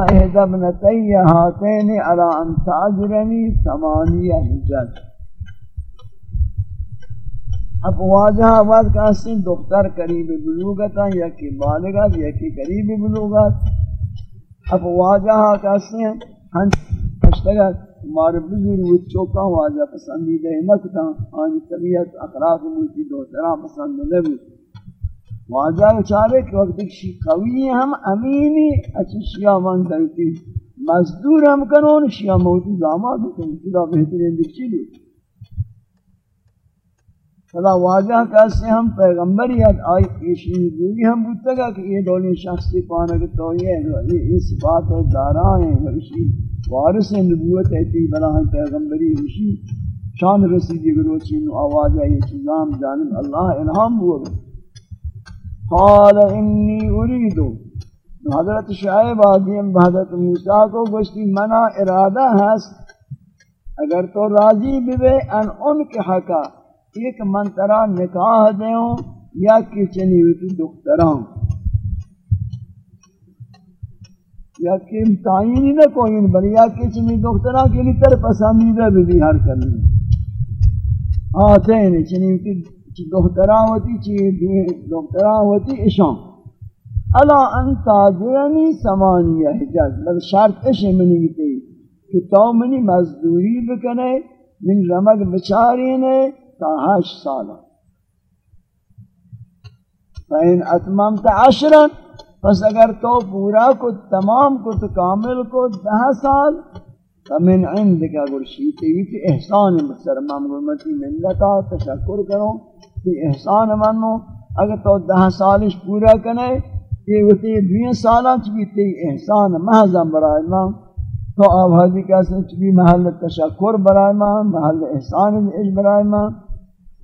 اهد ابنتی هاتین على ان تاجرنی ثمانیہ حجج اب واجہ آواز کا سن دختر قریب بلوغتا یا کہ بالغت یا قریب بلوغت اب واجہ کا سن ہنچ ہاں اشتگت جی، ہمارے بزرگ وہ چوکا واجہ پسندیدہ نکتا آنی ہاں جی، طبیعت، اخلاق، ملکی دو طرح پسند نبی واجہ چارے کہ وقت شی قوی ہم، امینی اچھی شیعہ من دیتی مزدور ہم کنون، شیعہ موتی زاماد کنون خدا بہترین بچی لی خدا واجہ کیسے ہم پیغمبریت آئی پیشنی دوری ہم بودتا گا کہ یہ دولی شخصی پانا کہ تو یہ اس بات اور داران ہیں اسی وارث نبوت ہے تی بلا ہم پیغمبری اسی شان رسیدی گروچی نو آواز ہے، یہ چیزام جانب اللہ الہام ہوا قال انی اریدو حضرت شعیب آدیم حضرت موسیٰ کو گوشتی منا ارادہ ہے اگر تو راضی بھی ان ان کے حقا ایک منترہ نکاح دیوں یا کچنی ہوتی دختران یا کہ تعین نہ کوئی بل یا کچنی دختران کے لیے تر پسندیدہ بھی ہر کرنی. آتے ہیں چنی ہوتی چی دختران ہوتی چی دختران ہوتی اشان الا انتا درنی سمانیہ حجاز. بل شرط اشی منی گتی کہ تو منی مزدوری بکنے من رمک بچاری نے تا ہش سالا. فین اتممت عشرا. پس اگر تو پورا کو تمام کو تو کامل کو دہ سال، فمن عندك اگر شیطی کہ احسان مصر ممغمتی ملتا، تشکر کرو. کہ احسان منو اگر تو دہ سالش پورا کنے یہ ہوتی دوئیں سالہ چکی تی احسان محضم برائے ماں۔ تو آب حضی کیسے چکی محل تشکر برائے ماں، محل احسان اج برائے ماں۔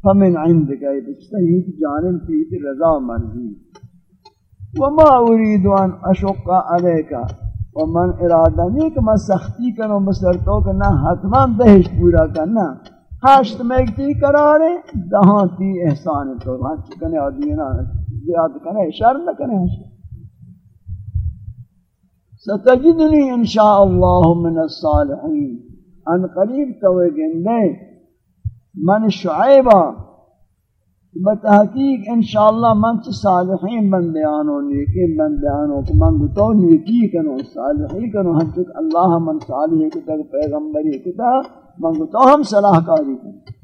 فمن عندك یہ بچتا ہی کہ جانب کی رضا مرضی۔ وما اريد ان اشق عليك، ومن ارادہ نہیں کہ میں سختی کروں بسر تو کہ نہ حتما بہش پورا کرنا۔ ہشت میگتی قرارے دہاں تی احسان تو ہاں چکنے آدمی نا زیاد کنے، شر نہ کنے ستجدنی انشاءاللہ من الصالحین۔ ان قریب توے گندے۔ من شعیبہ۔ بتحقیق انشاءاللہ من چ صالحین بندیانو نیکی بندیانو، کہ من تو نیکی کنو، صالحی کنو۔ ہم چک اللہ من صالحی کتا، پیغمبری کتا۔ منگو تو ہم صلاح کاری کریں۔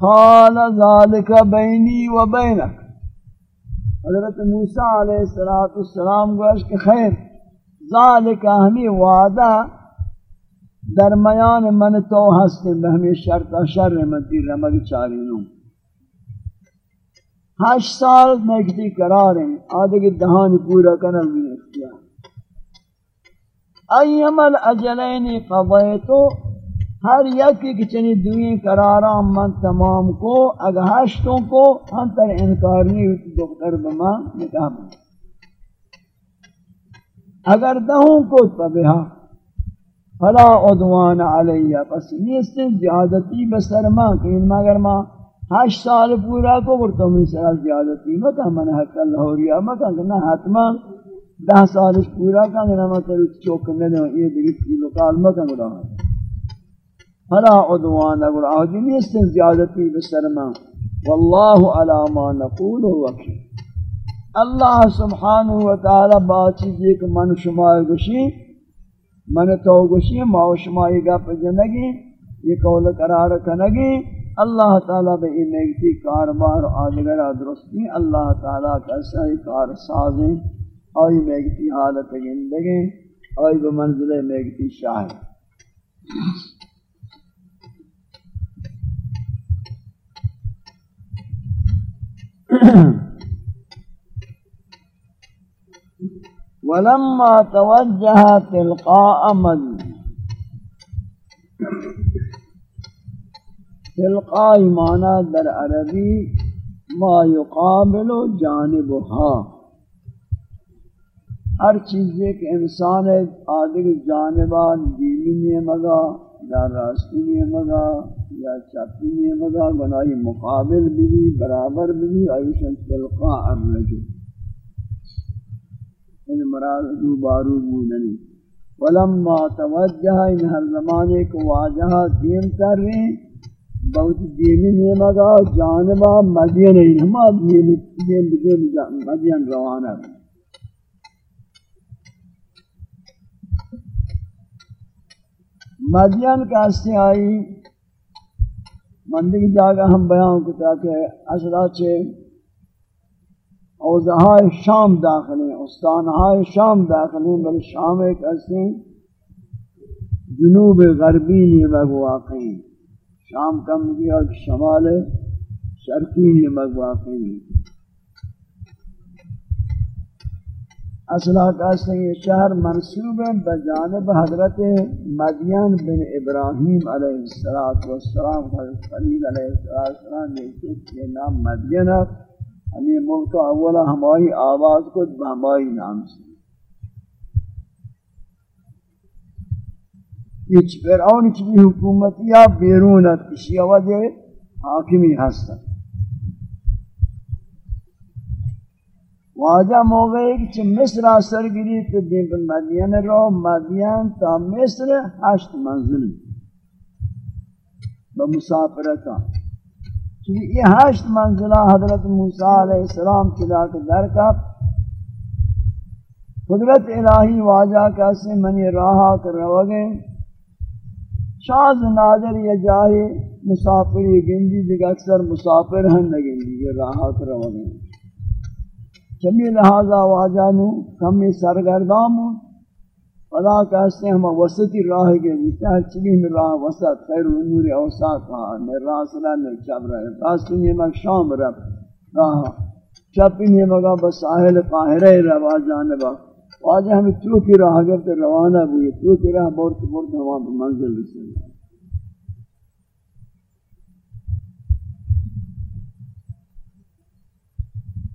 قال ذالک بینی و بینک۔ حضرت موسیٰ علیہ السلام گوش کہ خیر، ذالک ہمیں وعدہ درمیان من تو ہستے بہمی شرط شر مدی رمگ چارینوں ہش سال نگتی قرار ہیں آدھے کے دہان پورا کرنا بھی اختیار ایم الاجلین قضیتو، ہر یکی کی چنی دوئیں قراران من تمام کو، اگر ہشتوں کو، ہم تر انکار نہیں ہوتی دکتر بما نکاح بنا اگر دہوں کو تبہا فلا عدوان علیہ، پس نیست زیادتی بسرما کہ ان مگر ماں ہش سال پورا کو برتو من سر زیادتی مکہ من حق اللہ ریا. مکہ کہ حتما دہ سال پورا کا نہ مکہ چوک میں نے یہ دیگی کیلو کال مکہ گدا فلا عدوان اگر آدمی است زیادتی بسرما والله على ما نقول وكيل اللہ سبحانہ و تعالی با چیز ایک من شما گشی من تو گشی ما شما یہ گپ جنگی یہ قول قرار کنگی. اللہ تعالیٰ بے نیکتی کاربار آدگر درستی اللہ تعالیٰ کا صحیح کار سازیں۔ آئی نیکتی حالت گندگیں آئی بمنزل نیکتی شاہ ولما توجه تلقاء مدين تلقائی معنی در عربی ما یقابل جانبها. ہر چیز ایک انسان ہے آدھر جانبان دینی مگا یا راستی میں مگا یا چاپی میں مگا بنائی مقابل بھی برابر بھی ایشن تلقا الرجل. ان مراد دو بارو بودنی. ولما توجہ، ان ہر زمانے کو واجہ دین کر رہے ہیں بہت دینی نہیں مگا جانبا مدین ہی ہما دین دین مدین روانہ ہے مدین کا سے آئی۔ مندی جاگہ ہم بیان کو تاکہ اصلا چھے اوزہائے شام داخلیں استانہائے شام داخلیں بل شام ایک ایسے جنوب غربی نیمہ واقعی شام کا مجھے شمال شرقی نیمہ واقعی اصلہ کہتے ہیں یہ شہر منصوب ہے بجانب حضرت مدین بن ابراہیم علیہ السلام حضرت خلیل علیہ السلام یہ نام مدین ہے ہمیں ملک اولا ہماری آواز کو ہماری نام سے کچھ فرعون چلی حکومتی یا بیرونت کسی وجہ حاکمی ہستا واجہ موقع ہے کہ مصر اثر گری تو دین پر مدین رو مدین تا مصر ہشت منزل. بمسافرتاں چونکہ یہ ہشت منزلہ حضرت موسیٰ علیہ السلام چلا کے در کا قدرت الہی واجہ کا سے منی راہا کر روگے شاز نادر یہ جاہے مسافری گنجی دیکھ اکثر مسافر ہیں نگنجی یہ راہا کر چمی لہذا واجہ نو کمی سرگردام ہوں فلا کہتے ہیں ہم وسطی راہ کے بیچہ چلی میں راہ وسط، خیر الامور اوسط ہاں میں راہ صلاح میں چب رہے راست میں میں شام رب، راہ چپی میں مگا بس ساحل قاہرہ روا جانبا واجہ ہمیں تو کی راہ گفت روانہ ہوئی تو کی راہ بورت بورت ہوا منزل رسول۔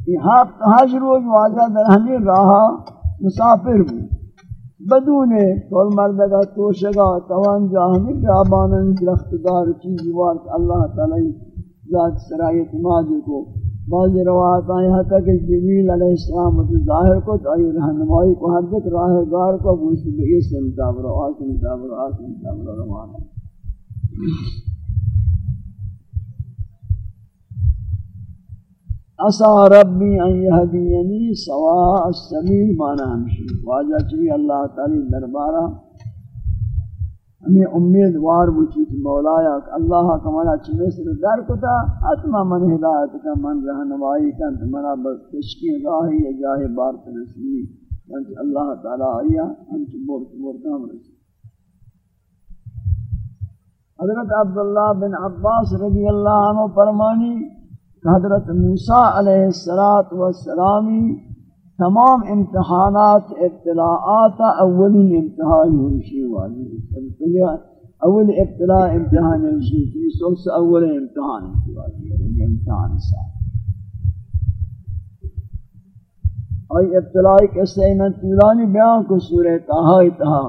یہ ہفتہ روز واجہ در ہمیں راہ مسافر ہوئی بدون کل مردگا، توشگا توان جا جاہمی بیابانن درختدار، چیزی وارد اللہ تعالی ذات سرائیت ماضی کو بعض روایت آئیں حتی کہ جبیل علیہ السلام و ظاہر کو تو آئی رہنمائی کو حد تک راہ گار کو بوشی بئی سمتاب رو آسمتاب رو آسمتاب رو روانا اسا ربی ان یهدینی سواء السبیل مانا ہمشی۔ واجہ چلی اللہ تعالی دربارہ ہمیں امیدوار بچی تھی مولایا کہ اللہ کمانا چلے سے در کتا اتما من ہدایت کا، من رہنمائی کا منا بشکی راہی یا جاہ بارت رسلی انت اللہ تعالی آیا انت بورت بورتام رسلی حضرت عبداللہ بن عباس رضی اللہ عنہ فرمانی حضرت موسیٰ علیہ السلامی تمام امتحانات ابتلاعات اولین امتحان ہمشی والی. اول ابتلاع امتحان ہمشی کی سلس اول امتحان ہمشی والی. امتحان سا اور ابتلاعی قصہ میں تیرانی بیان کو سورہ تاہائی تہا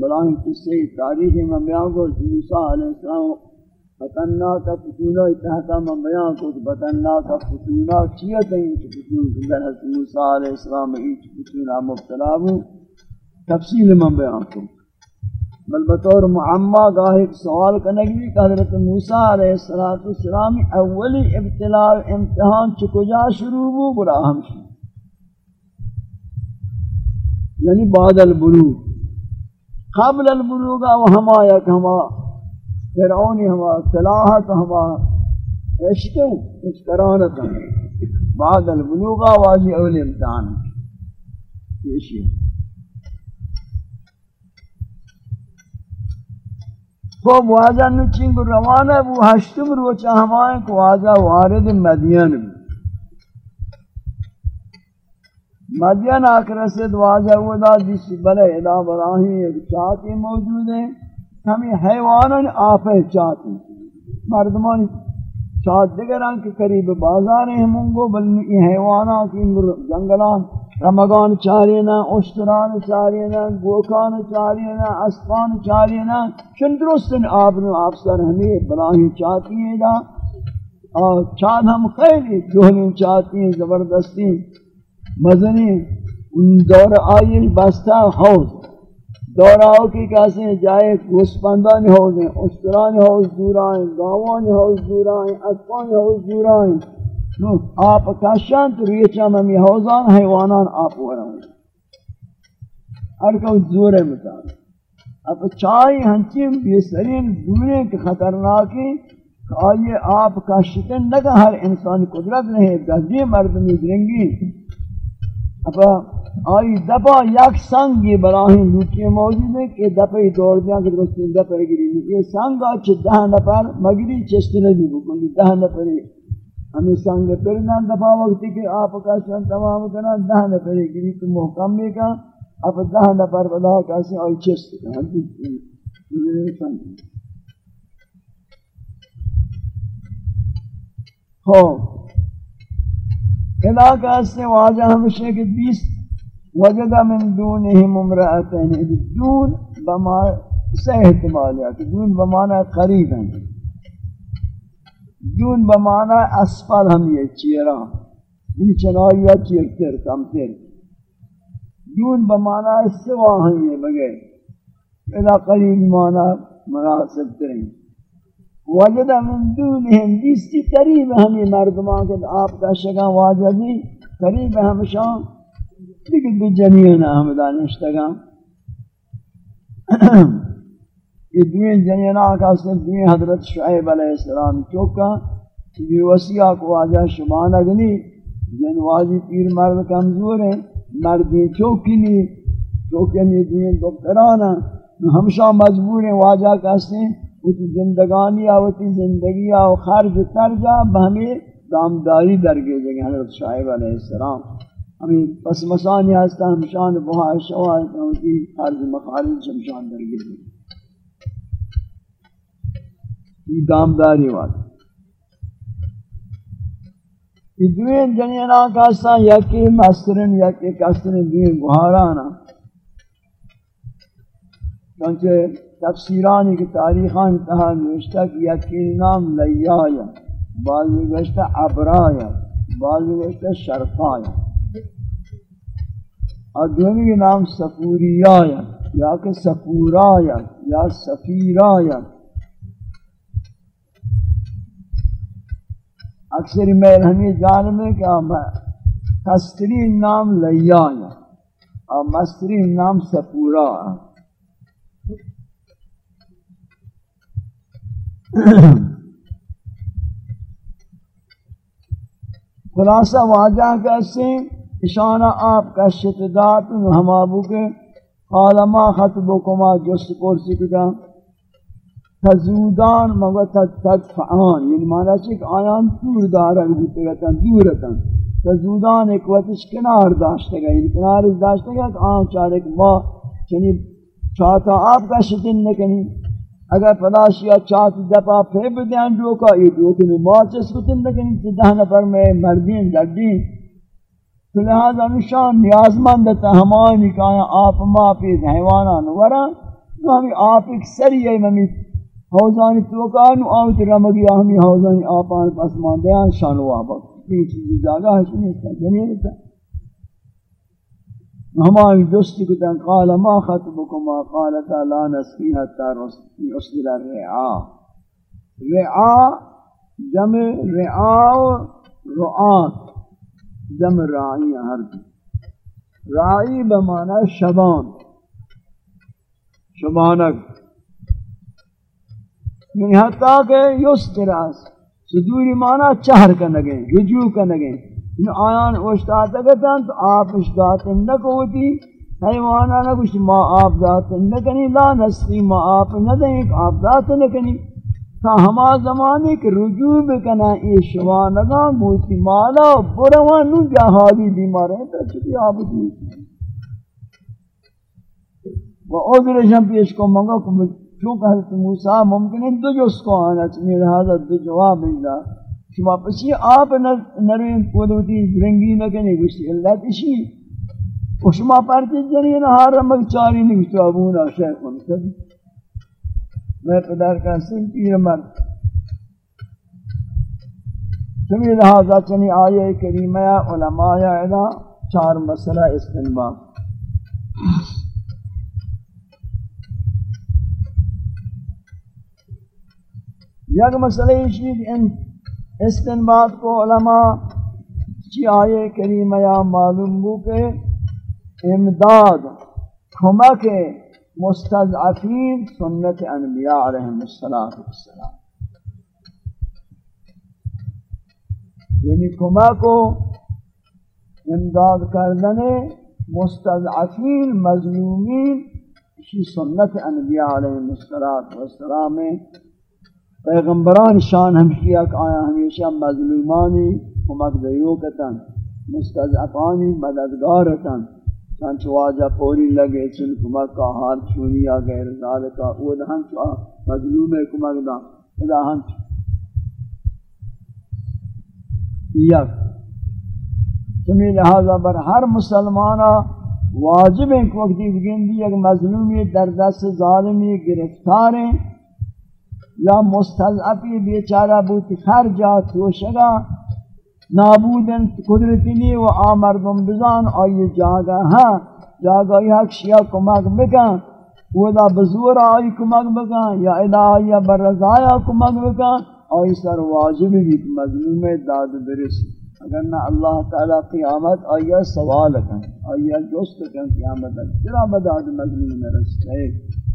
بلان قصہ تاریخ میں بیان کو موسیٰ علیہ السلام فتنہ کا فتنہ اتحتا میں بیان کو فتنہ کا فتنہ چیئے ہیں کہ فتنہ در حضرت موسیٰ علیہ السلام ایچ فتنہ مبتلا ہوں تفصیل میں بیان کو بل بطور معمہ گاہ ایک سوال کنگی کہ حضرت موسیٰ علیہ السلام اولی ابتلاع امتحان چکجا شروع ہو برا ہمشی یعنی بعد البلوغ. قبل البلوغ وہ ہما یک ہما فرعونی ہوا صلاحت ہوا عشق اشکرانت بعد البلوغ واجی اول امتحان۔ یہ خوب واجہ نچنگ روانہ وہ ہشتم روچہ ہمائیں کو واجہ وارد مدین۔ بھی مدین آکر رسید واجہ ودا جس بلے ادا براہی ایک چاہتی موجود ہیں۔ ہمیں حیوانان آفے چاہتے مردمان چاہت دیگر کے قریب بازار ہیں منگو بلنی حیوانان کی جنگلان رمگان چارینا اشتران چارینا گوکان چارینا اسفان چارینا چن درستن آبنو آفسر ہمیں بلاہی چاہتی ہیں دا۔ اور چاند ہم خیلی دہنی چاہتی ہیں، زبردستی۔ مزنی، ان دور آئی بستا حوض۔ دور آؤ کی کیسے جائے گوسپندان حوض ہیں اشتران حوض دور آئیں گاوان حوض دور آئیں اسفان حوض دور آئیں آپ کاشان تو ریچا میں حوزان حیوانان آپ ہو رہا ہوں ہر کو زور ہے مثال اب چاہی ہنچیم، بیسرین دونے کے خطرناکی، کہ آئیے آپ کا شکن نگا، ہر انسان قدرت نہیں دہدی مردمی درنگی۔ اب آئی دپا یک سنگی براہی لوٹی موجود ہے کہ دپا ہی دوڑ دیا کہ درستی دپا گری یہ سنگ آچے دہ نپر مگری چستنے بھی بکنی دہ نپری ہمیں سنگ پھر نہ دفعہ وقتی کہ آپ کا شان تمام کرنا دہ نفر گری تو محکم بھی کا اب دہ نفر بلا کیسے آئی چست ہو علاقہ سے واجہ ہمشہ کے بیس وجدہ من دونہم امرأتین یعنی دون بما سے احتمال ہے کہ دون بمانا قریب ہیں۔ دون بمانا اسفل ہم یہ چیرا ان یعنی چنائیہ چیرتر کمتر دون بمانا اس سوا ہم یہ بگئے اذا قریب مانا مناسب ترین۔ وجد من دونہم دیستی قریب ہمیں مردمان کہ آپ کا شگا واجدی قریب ہمشان لیکن بھی جنین احمد آنشتگاں یہ دوین جنینا کا صرف دوین حضرت شعیب علیہ السلام چوکا بھی وسیعہ کو آجا شمان اگنی جنوازی پیر مرد کمزور ہیں، مردی چوکی نہیں چوکی نہیں دوین دکترانا ہمشہ مجبور ہیں واجہ کہتے ہیں وہ زندگانی آوتی زندگی آو، خرج تر جا بہمیں دامداری درگے جگہ حضرت شعیب علیہ السلام۔ ہمیں پس مسانی ہستا ہمشان بہا شواہ خرج مخارج شمشان درگے جگہ یہ دامداری والا۔ یہ دوین جنینا کاسا یکی مسترن، یکی کسرن دوین گوھارانا چونچہ تفسیرانی کی تاریخان تہا نوشتا کہ یکی نام لیایا بعضی گوشتا عبرایا بعضی گوشتا شرفایا اور دومی نام سفوریایا یا کہ سفورایا یا سفیرایا اکثر میل ہمیں جانب میں کہ کسترین نام لیا اور مسترین نام سپورا خلاصہ واجہ کیسے اشانہ آپ کا شتدات ہم آبو کے عالمہ خطبکما جست کرسی کتا تزودان مگو تدفعان یعنی مانا چک آیان دور دارا بودتے گا دور تن تزودان ایک وقتش کنار داشتے گا یعنی کنار داشتے گا کہ آن چارے کہ ما چنی چاہتا آپ کا شکن نکنی اگر پلاشیا چاہت دپا پھر بدیان ڈوکا یہ ڈوکنی ما چس کتن نکنی چی دہن پر میں مردین جڑین تو لہذا نشان نیازمند تا ہمانی کہاں آپ ما پید حیوانان ورا۔ ہمیں آپ ایک سری ہے ممی حوزانی توکان آوت رمگی آہمی حوزانی آپان پسمان دیان شانو آبا یہ چیزی جاگا ہے سنی اس ہماری دوستی کو تن قال، ما خطبکما قالتا لا نسکی حتی رسل الرعا رعا. جمع رعا رعات. جمع رائی ہر رائی بمانا شبان. شبانک. یعنی حتیٰ کہ یستراس صدوری مانا چہر کا نگیں رجوع کا نگیں آیان اوشتاتا گتا تو آپ اشتاتا نکوتی، حیوانا نکوشت ما آپ داتا نکنی، لا نسخی ما آپ ندیں آپ داتا نکنی۔ تا ہما زمانے کے رجوع بکنا ای شوانگا موتی مالا بروانو جہادی بیمار ہیں تو چکی آپ دیتی و عذرشم پیش کو منگا چونکہ حضرت موسیٰ ممکن ہے، دو جو اس کو آنا چاہیے، لہذا دو جواب ملتا۔ شما پسی آپ نروین قدوتی رنگی نکنی گوشتی اللہ تشی و شما پرچی جنین ہار رمک چاری نہیں تو ابونا شیخ ان میں پدر کا سن پیر مرد۔ چمی لہذا چنی آیے کریمہ علماء ادا چار مسئلہ استنباط یک مسئلہ یہ ان استنباط کو علماء جی چی آیے کریمہ یا معلوم ہو کہ امداد کمک مستضعفین سنت انبیاء علیہ السلام یعنی کمک و امداد کردن مستضعفین، مظلومین، اسی سنت انبیاء علیہ السلام پیغمبران شان ہمشیہ کہ آیا ہمیشہ مظلومانی، کمک دیوکتن، مستضعفانی، مددگارتن چنچ واجہ پوری لگے، چن کمک کا ہار چونی یا غیر ذالکا او دہن چوا مظلوم کمک دا ادا ہن یک چمی لہذا بر ہر مسلمانہ واجب ہے کہ وقتی بگندی یک مظلومی در دست ظالمی گرفتار ہیں یا مستضعفی بیچارہ بوتی خرجا توشگا نابودن قدرتی نی و آمردم بزان، آئی جاگا ہاں جاگا یک شیعہ کمک بکن، ودا بزور آئی کمک بکن، یا ادا آئی برزایا کمک بکن، آئی سر واجب بھی مظلوم داد برسی اگر نہ اللہ تعالی قیامت آئی سوال کن، آئی جست کن قیامت، چرا بداد مظلوم رستے؟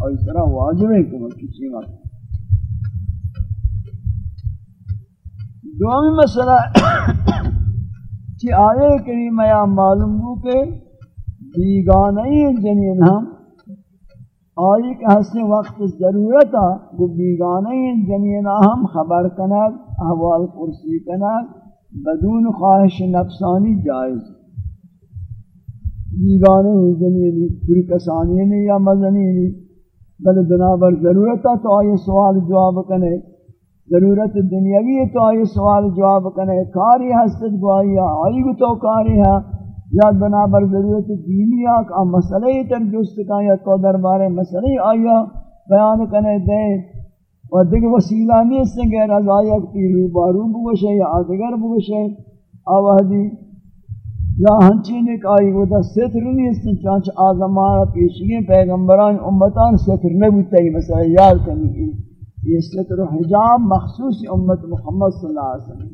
آئی سر واجب ہے کمک کسی مطلب دومی مسئلہ کہ آئے کریمہ یا معلوم ہو کہ بیگانئی جنین ہم آئی کہ حسن وقت ضرورتا وہ بیگانئی جنین ہم خبر کنک احوال پرسی کنک بدون خواہش نفسانی جائز۔ بیگانئی جنینی پوری کسانی یا مزنینی، بل بنابر ضرورتا تو آئی سوال جواب کنے۔ ضرورت دنیاوی تو آئی سوال جواب کنے کاری حسد گوائی آئی گو تو کاری ہے۔ یا بنابر ضرورت دینی آکا مسئلہ تر جست کا یا تو دربارے مسئلہ آیا بیان کنے دے۔ و دیکھ وسیلہ نہیں اس نے غیر از آیا پیلو بارو بگوشے یا آدگر بگوشے۔ آوہدی یا ہنچین ایک آئی گو دا ستر نہیں اس نے چانچ آزمارا پیشگی پیغمبران امتان ستر نبوتا ہی مسئلہ یاد کنی یہ ستر و حجاب مخصوص امت محمد صلی اللہ علیہ وسلم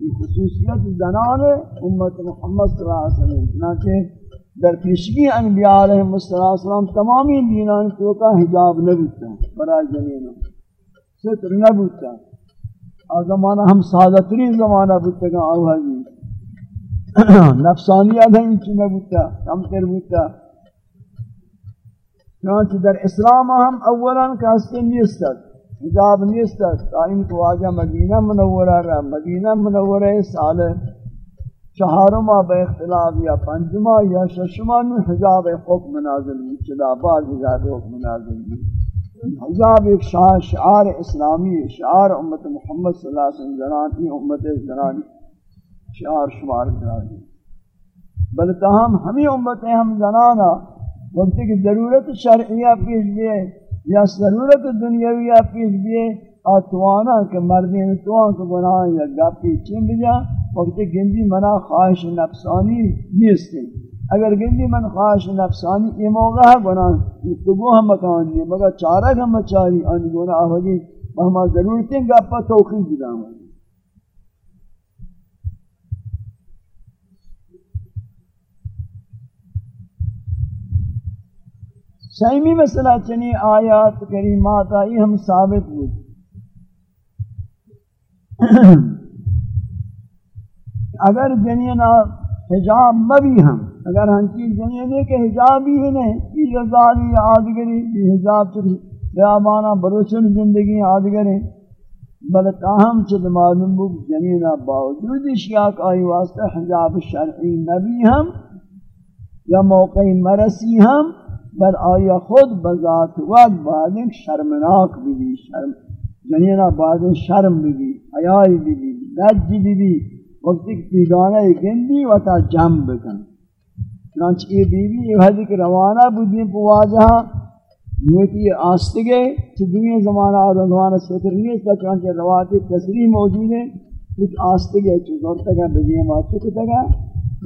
یہ خصوصیت زنان امت محمد صلی اللہ علیہ وسلم، چنانچہ در پیشگی انبیاء علیہ السلام تمامی دینان تو کا حجاب نبوتا برای جنینوں ستر نبوتا اور زمانہ ہم سادتری زمانہ بوتا گا آوہ جی نفسانیت ہے انچی نبوتا، کم تر بوتا۔ چنانچہ در اسلام ہم اولا کہستے نیستد حجاب نیستد تا ان کو آجا مدینہ منورہ رہا مدینہ منورہ سال چہارما بے اختلاف یا پنجمہ یا ششمہ میں حجاب حکم نازل ہوئی چلا بعض حجاب حکم نازل ہوئی حجاب ایک شاہ شعار اسلامی شعار امت محمد صلی اللہ علیہ وسلم زنانی امت زنانی شعار شمار کرا دی کرانی بلتاہم ہمیں امتیں ہم زنانا وقتی کہ ضرورت شرعیہ پیش بیئے یا ضرورت دنیاویہ پیش بیئے آتوانا کہ مردین توان کو گناہ یا گپی چین بجا وقتی گندی منا خواہش نفسانی نیستی اگر گندی من خواہش نفسانی یہ موقع ہے گناہ یہ ہم مکان نہیں مگر چارہ ہم چاری آنی گناہ آہدی ہم ضرورتیں گپا توقیق دیدام سیمی مسئلہ چنی آیات کریمات آئی ہم ثابت ہوئی۔ اگر جنینا حجاب مبی ہم، اگر ہم چیز جنینے کے حجاب ہی نہیں، یہ رضاری آدگری، یہ حجاب چلی بیابانا بروشن زندگی آدگری، بل تاہم چد معلوم بک جنینا باوجود اشیاء آئی واسطہ حجاب شرعی نبی ہم یا موقع مرسی ہم بل آیا خود بذات وقت بعد شرمناک بھی شرم. یعنی جنینا بعد شرم بھی حیائی بھی لج بھی وقت ایک پیگانہ گندی و تا جم بکن. چنانچہ یہ بیوی یہ حدی کہ روانہ بودیں پواجہاں نویتی آستگے چھ دنیا زمانہ آدھا زمانہ ستر نہیں ہے چنانچہ رواتی تصریح موجود ہے کچھ آستگے چھ زورتگا بجیم آچکتگا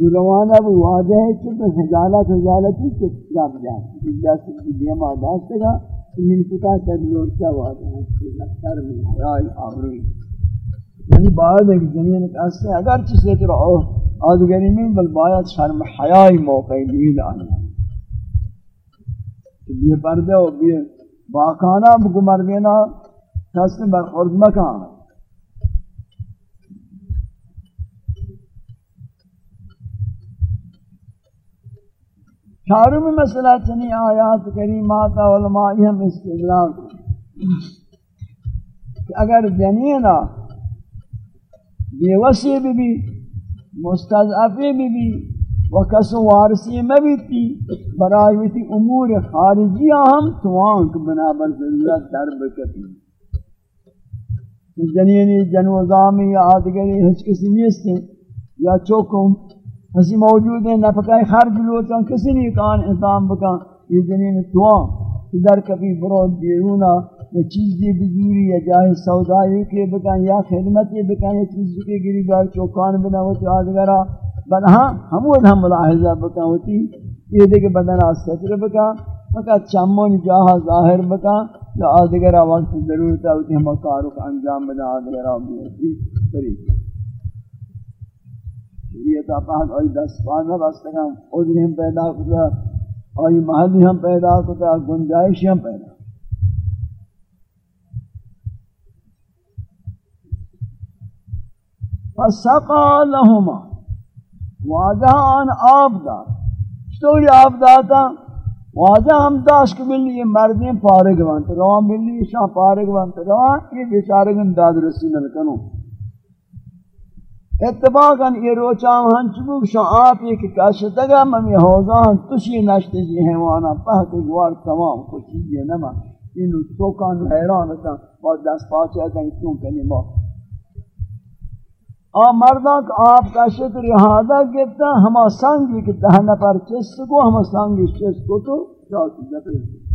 یہ روانہ بھی واضح ہے چھ خجالت خجالتی چھ جاب جان جیسے بجیم آدھاستگا من کتا تبلور کیا واضح ہے؟ چھ لکتر من حیائی آبروی یعنی بعد ایک جنین کہتے ہیں اگر چیزیں تو رہو آدھگری میں بل باید شرم حیائی موقعی بھی لانا یہ پردے ہو بھی باقانا بکو مردینا کس برخورد مکان۔ چاروں مسئلہ چنی آیات کریمات علماء ہم استدلال کہ اگر جنینا بے وسی بھی بھی، مستضعفی بھی بھی وکس وارسی میں بھی تھی برای تھی امور خارجی ہم توانک بنابر ضرورت در بکتی۔ جنینی جنوزامی یا آدگری ہچ کسی نیستے، یا چوکم ہسی موجود ہیں نفقہ خرج لوٹاں کسی نہیں کان انتام بکا یہ جنین توان در کبھی برود بیرونا یا چیزی بزوری یا جاہی سودائی کے بکن، یا خدمتی بکن یا چیزی کے گری گار چوکان بنا ہوتی آدگرہ بل ہاں ہمود ہم ملاحظہ بکن ہوتی. یہ دیکھ بدن آستر بکن، مکہ چمون جاہا ظاہر بکن، یا آدگرہ وقت ضرورتا ہوتی ہم کارو کا انجام بنا آدگرہ بھی طریقہ. شریعت آپاک آئی دس پاندہ بستگاں عذر ہم پیدا کرتا آئی محلی ہم پیدا کرتا گنجائش ہم پیدا فسقا لهما واجہ آن آب دا۔ چطوری آب داتا، واجہ ہم داشت کہ ملی یہ مردیں پارگ وانت روان ملی شاہ پارگ وانت روان یہ بیچارگن داد رسی ملکنو اتباقا یہ روچاں ہن چبوک شاہ آپ یہ ایک کاشتگا ممی حوزان تشی نشتے جی حیوانا، پہت گوار تمام کچھ چیزیں نما۔ انہوں چوکان حیران ہوتا اور دست پاچے آتا کیوں کنی موت آ مردان کہ آپ کا شکر یہاں گفتا ہما سنگی کہ دہنا پر چست کو، ہما سنگی چست کو تو چاہتی جاتے ہیں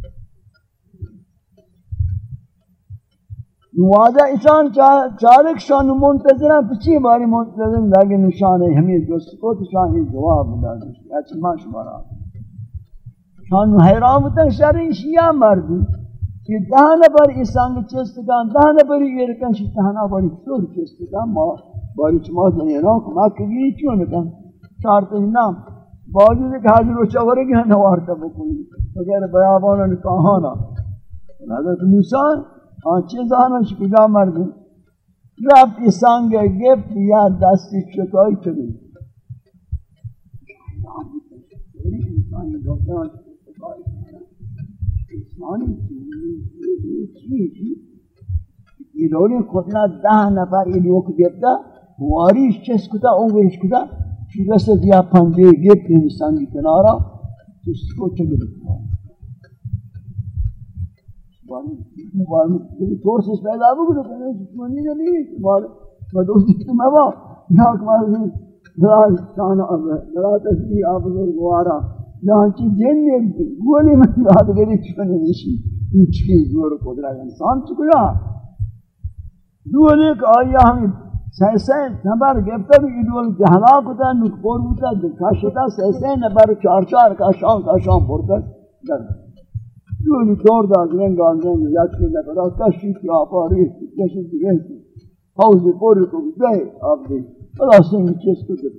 واجہ اشان چارک شان منتظرہ پچی باری منتظر لگے نشان ہے ہمیں دوست کو شان شان جواب دا دشتی اچھ ما شمارا. شان حیران بتا شرع شیعہ مردی. کہ دہ نفر اسانگ چستگان دہ نفر ایرکن شی تہنا باری چور چستگان. ما باری چما دنیا راک ما کبھی چون کن چارتن نام باوجود کہ حاضر و چورے گھن ہوارتا بکنی. وغیر بیابانا نکاہانا حضرت موسیٰ آن چیزانا شکجا مرد رب اسانگ گفت یا دستی چکائی چلی انسانی دوستان انسانی چیزی یہ دولی خودنا دہ نفر یہ لوگ گفتا واریش چس کتا اونگش کتا چی رسے دیا پنجے گیت کے انسان کی کنارا چس کو چگل طور سے پیدا ہو گئے کہ دشمنی نہیں تمہارے بدوستی تم ہے وہ یہاں کمارے ذرا شان ذرا تسبیح آپ بزرگوارا یہاں کی جن میں گولی میں یاد گری چکنے نشی این چیز زور قدرت انسان چکیا دونے کہ آیا ہمیں سیسے نبر گفتا بھی ایدول جہلا کتا نکبور بوتا دکھاشتا سیسے نبر چار چار کا شام کا شام بورتا در یونی دور دا گرنگ آنگرنگ یاد کے نبرا کشی کی آپا ریستی کشی کی ریستی حوضی پوری کو گئے آپ دے بلا سنگی چیز کو در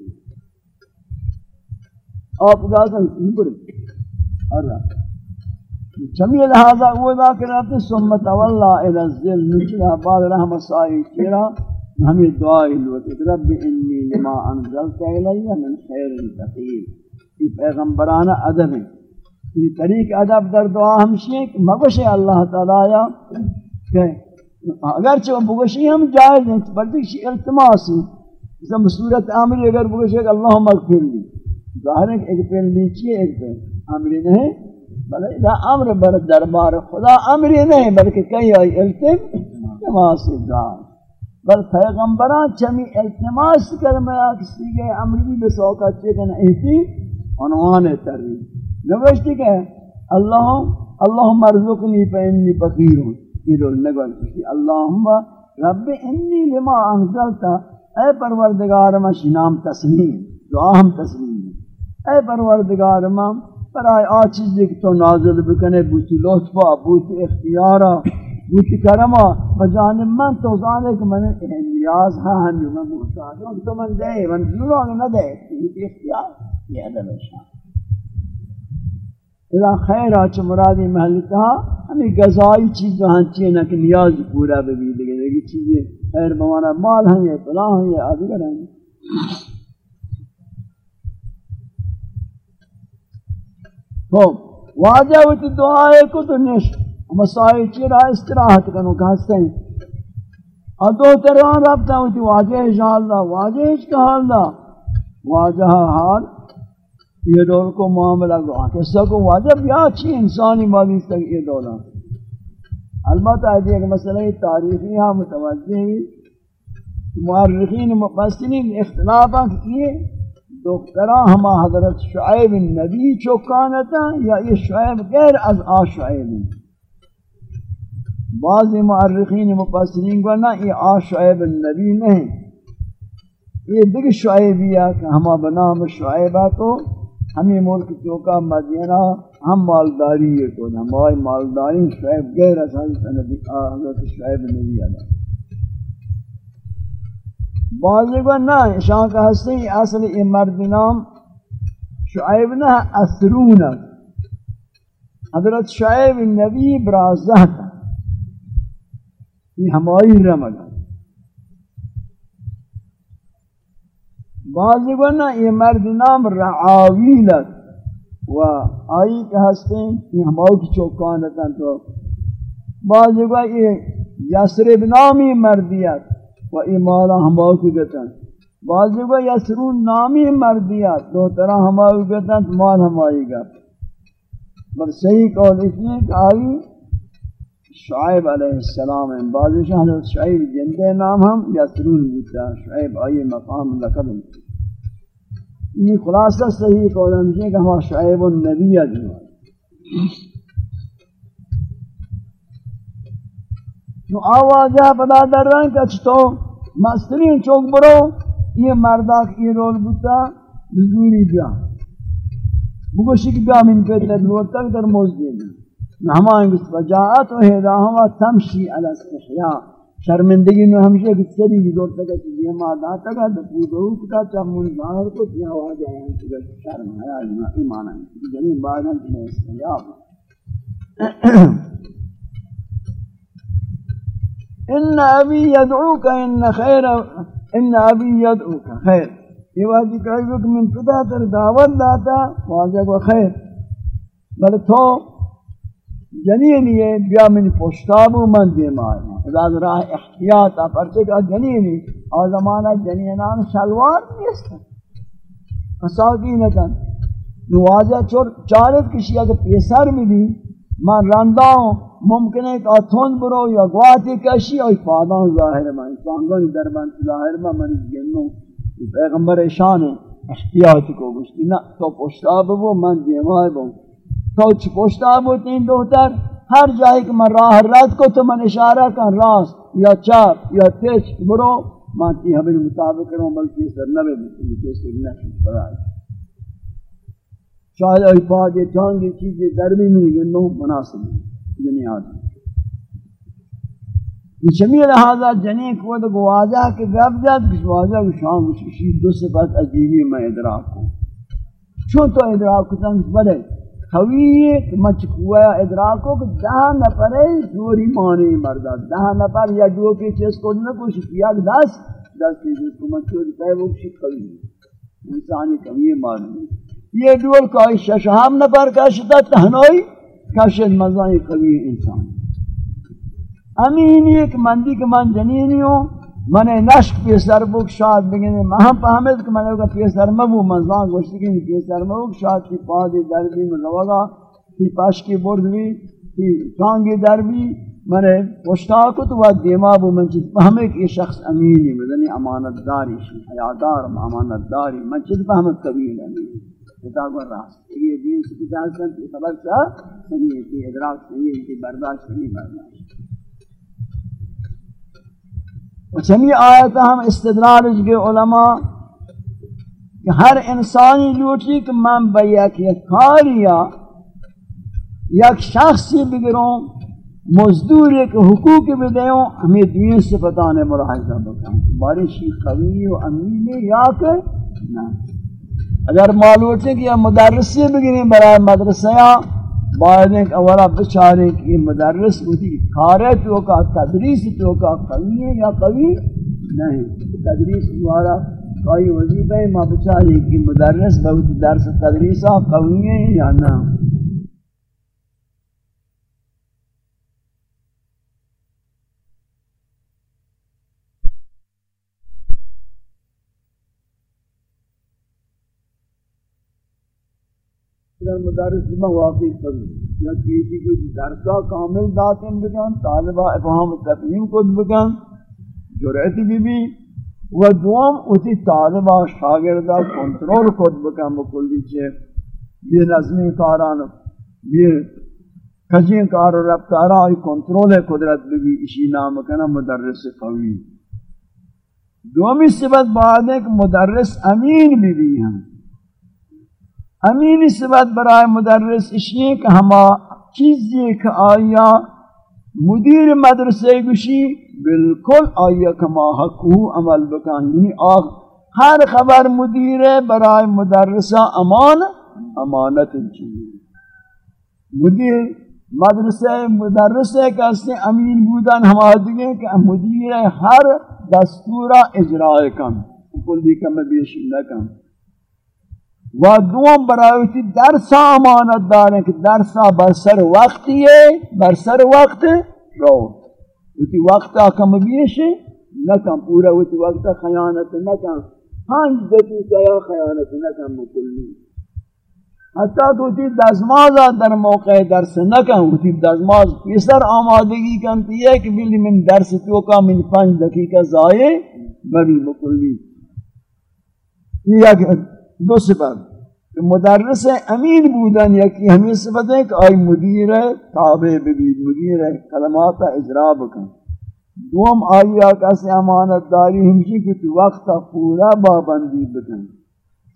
آپ داتا نہیں بڑے ارہ چمی لہذا وہ دا کرتے سمت واللہ الى الزل نچلا بعد رحمت سائی کیرا ہمیں دعائی لوٹے رب انی لما انزلت علی من خیر فقیر یہ پیغمبرانہ ادب ہے یہ طریق ادب در دعا ہمشی کہ مگوش اللہ تعالی یا کہ اگرچہ وہ بگوشی ہم جائز ہیں، بلکہ شی التماس ہے جیسا صورت عامری اگر بگوشی کہ اللہ مغفر لی ظاہر ہے کہ ایک پیر لیچی ایک پیر عامری نہیں۔ بلکہ اذا امر بر دربار خدا امری نہیں، بلکہ کئی آئی التماس دعا بل پیغمبران چمی التماس کر میں کسی گئے امری بسوکا چکن ایتی، عنوان ترغیب نوشتی کہ اللہ اللہم ارزقنی فإنی فقیر ہوں یہ لوگ نگوال کسی اللہم رب انی لما انزلتا اے پروردگار ما شنام تسلیم. دعا ہم تسلیم. اے پروردگار ما برای آ چیزی کہ تو نازل بکنے، بوتی لطفا، بوتی اختیارا، بوتی کرما. بجانب من تو زانے کہ من نیاز ہاں ہم من محتاج ہوں، تو من دے، من ضرور نہ دے. بوتی اختیار، یہ عدل شان. اذا خیر آچ مرادی محلتا ہمیں گزائی چیز جو ہنچی ہے کہ نیاز پورا بھی دیگے دیگے چیزیں خیر بمانا، مال ہیں یہ پلا ہیں یہ آدھگر ہیں تو واجہ ہوتی دعائے کو تو نش مسائی چیرا استراحت کنو کہستے ہیں ادو تران رابطہ ہوتی واجہ انشاءاللہ واجہ اس کا حال واجہ حال یہ دول کو معاملہ کو قصہ کو واجب یا چی انسانی مالی تک یہ دولا البتہ ہے ایک مسئلہ تاریخی ہاں متوجہ معرخین مفسرین اختلافاں کیے دخترہ ہما حضرت شعیب نبی چوکانتا یا یہ شعیب غیر از آ شعیب بعض معرخین مفسرین کو نا، یہ آ شعیب نبی نہیں۔ یہ دیکھ شعیبیہ کہ ہما بنام شعیبہ تو ہمیں ملک چوکا مدینہ ہم مالداری ہے تو ہماری مالداری شعیب غیر حضرت نبی حضرت شعیب نبی علیہ بعضی کو نہ شان کا ہستے اصل یہ مرد نام شعیب نہ اسرون حضرت شعیب نبی برازہ تھا یہ ہماری رمضان بعضی گونا یہ مرد نام رعاویلت و آئی کہ ہستے ہیں یہ ہماؤ کی چوکانتا تو. بعضی گونا یہ یسرب نامی مردیت و یہ مالا ہماؤ کی گتا بعضی گونا یسرون نامی مردیت دو طرح ہماؤ کی گتا تو مال ہمائی گا بل صحیح قول اس لیے کہ آئی شعیب علیہ السلام ہیں. بعضی حضرت شعیب جندے نام ہم یسرون بودتا شعیب آئی مقام لقب یہ خلاصہ صحیح قول ہمشہ کہ ہم شعیب النبی جو تو آوازہ پدا در رہا کہ چھتو مسترین چوک برو. یہ مردہ کی رول بودتا بزوری بیا. بگوشی کی بیا من کے تدلور تک در موز دینا ہمائیں گے فجاعت و ہداہما تمشی علی استحیاء شرمندگی نو ہمیشہ کی سری بھی دور تک کہ یہ مادہ تک ہے تو دو کا چمن ظاہر کو کیا ہوا جائے کہ شرم ہے ایمان ہے جنی یعنی بعد ہم نے استحیاء ان ابی يدعوك ان خیر، ان ابی يدعوك خیر۔ یہ واجب کہ من خدا تر دعوت داتا واجب خیر۔ بل تو جنین یہ بیا من پشتابو، من دیمائی اذا راہ احتیاط پرچے کا جنینی اور زمانہ جنینان شلوار نیست فساقی نکن. نوازہ چور چارت کشی، اگر پیسر میں بھی من رندہ ہوں ممکن ہے کہ اتھون برو یا گواتی کشی. اور فادان ظاہر میں انسانگانی دربان ظاہر میں من جنوں پیغمبر شان احتیاط کو گشتی. نا تو پشتابو من دیمائی بوں تو چھ پوشتا بوتی ہیں دوتر ہر جائے کہ من راہ رد کو تو من اشارہ کن راست یا چاپ یا تیچ برو مانتی ہمیں مطابق کروں، بلکہ سر نوے بکلی کیسے نشن پرائی شاید ای پاہدے چانگی چیزیں درمی نہیں گنو مناسب ہیں جنی یعنی آدم یہ چمی لہذا جنی کو تو گواجہ کے گب جات کس واجہ کو شام کشی دو سفت عجیبی میں ادراک کو چون تو ادراک کو تنگ بڑے۔ خوی کہ ادراکو کہ دہ نفر زوری مانی مردا دہ نفر یا دو کے چیز کو نہ کوئی کیا دس دس کے جس کو مچ ہوتا وہ کچھ خوی انسانی کمی معلوم یہ دول کا ششہم نفر کا شدہ تہنوئی کشن مزائی خوی انسان۔ امین ایک مندی کہ من جنینی ہوں من نشک پیسر بک شاد بگنے مہاں پہمد کہ من کا پیسر مبو منزان گوشتی کہ پیسر مبو، شاد کی پادی دربی میں روگا کی پاش کی بردوی کی کانگی دربی من پشتا کو تو وہ دیما بو من چیز پہمے کہ یہ شخص امینی، مدنی امانت داری شی، حیادار امانت داری، من چیز پہمد قبیل امینی۔ کتاب اور راست یہ دین سے کتاب سے کی خبر سا صحیح ہے کہ ادراک صحیح ہے کہ برداشت نہیں برداشت و چمی آیت ہم استدراج کے علماء کہ ہر انسانی لوٹی کہ من بیک یک کاریا یک شخصی بگروں، مزدور ایک حقوق بدیوں، ہمیں دین سے پتانے مراحضہ بکن بارشی قوی و امین یا کہ نہ۔ اگر معلوم ہے کہ یہ مدرسی بگنی برای مدرسیاں باید ایک اولا بچارے کہ مدرس ہوتی کارے تو کا، تدریس تو کا، قوی ہے یا قوی نہیں؟ تدریس دوارا کوئی وظیفہ ہے، ما بچارے کہ مدرس بہت درس تدریسہ قوی ہے یا نہ؟ در مدارس میں واقعی کروں یا کسی کو درسہ کامل داتن بکن طالبہ افہام تفہیم کو بکن جرعت بھی بھی و دوام اسی طالبہ شاگردہ کنٹرول کو بکن بکلی چھے یہ نظمی کاران، یہ کجین کار و رفتارہ آئی کنٹرول قدرت بھی اسی نام کنا مدرس قوی۔ دومی صفت بعد ہے کہ مدرس امین بھی بھی ہیں۔ امین صفت برائے مدرس اشیئے کہ ہما چیزی کہ آیا مدیر مدرسے گشی بالکل آیا کما حقو عمل بکن یعنی آخ ہر خبر مدیر برائے مدرسہ امان، امانت چیزی. مدیر مدرسے مدرسے کا اس نے امین بودن ہما دیئے کہ مدیر ہر دستورہ اجرائے کن. کل بھی کم بیش لکن و دوم برایتی درس امانت داریں کہ درس برسر وقتی ہے برسر وقت رو وتی وقت کم بیشے نہ کم پورا وتی وقت خیانت نہ کم پانچ دقیقہ یا خیانت نہ کم مکلی حتی تو تی دزماز در موقع درس نہ کم وتی دزماز پیسر آمادگی کنتی ہے کہ بلی من درس تو کا من پانچ دقیقہ ضائع بری مکلی یہ دو صفت مدرس امین بودن یکی ہمیں صفت ہے کہ آئی مدیر تابع ببید مدیر کلمات اجرا بکن۔ دوم آئی آقا سے امانت داری ہمشی کہ تو وقت پورا بابندی بکن۔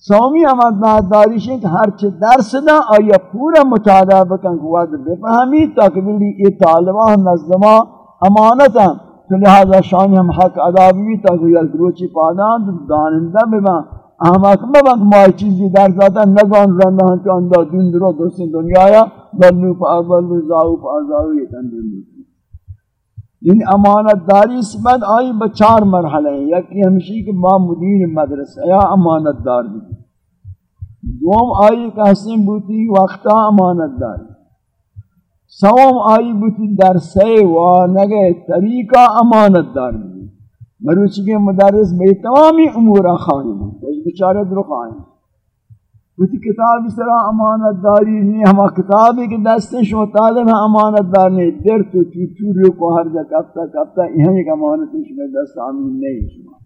سومی امانت داری شئی کہ ہر چھ درس دا آئی پورا مطالعہ بکن، کہ وقت بفہمی تاکہ بلی یہ طالبہ نظمہ امانتا تو لہذا شانی ہم حق ادا بھی تاکہ یہ دروچی پادان دانندہ ببن۔ احمق مبنگ مای چیزی در ذاتا نگان رنده ہن چو اندہ دین درو درستی دنیا یا ضلو پا ضلو زاو پا زاو یہ تندر لیتی یعنی امانت داری سبت آئی بچار مرحلہ ہیں یکی ہمشی کہ با مدیر مدرسہ یا امانت دار بھی دوم آئی کہ حسن بوتی وقتا امانت داری سوم آئی بوتی درسے وانگے طریقہ امانت دار بھی مروچی کے مدارس میں تمامی امور خانی ہیں۔ اس بچارے در خانی وہ کتاب اس امانت داری نہیں ہما کتابی کے دستے شما طالب ہیں، امانت دار نہیں۔ در تو چوچور کو ہر جا کبتا کبتا یہاں ایک امانت شما دست آمین نہیں شما۔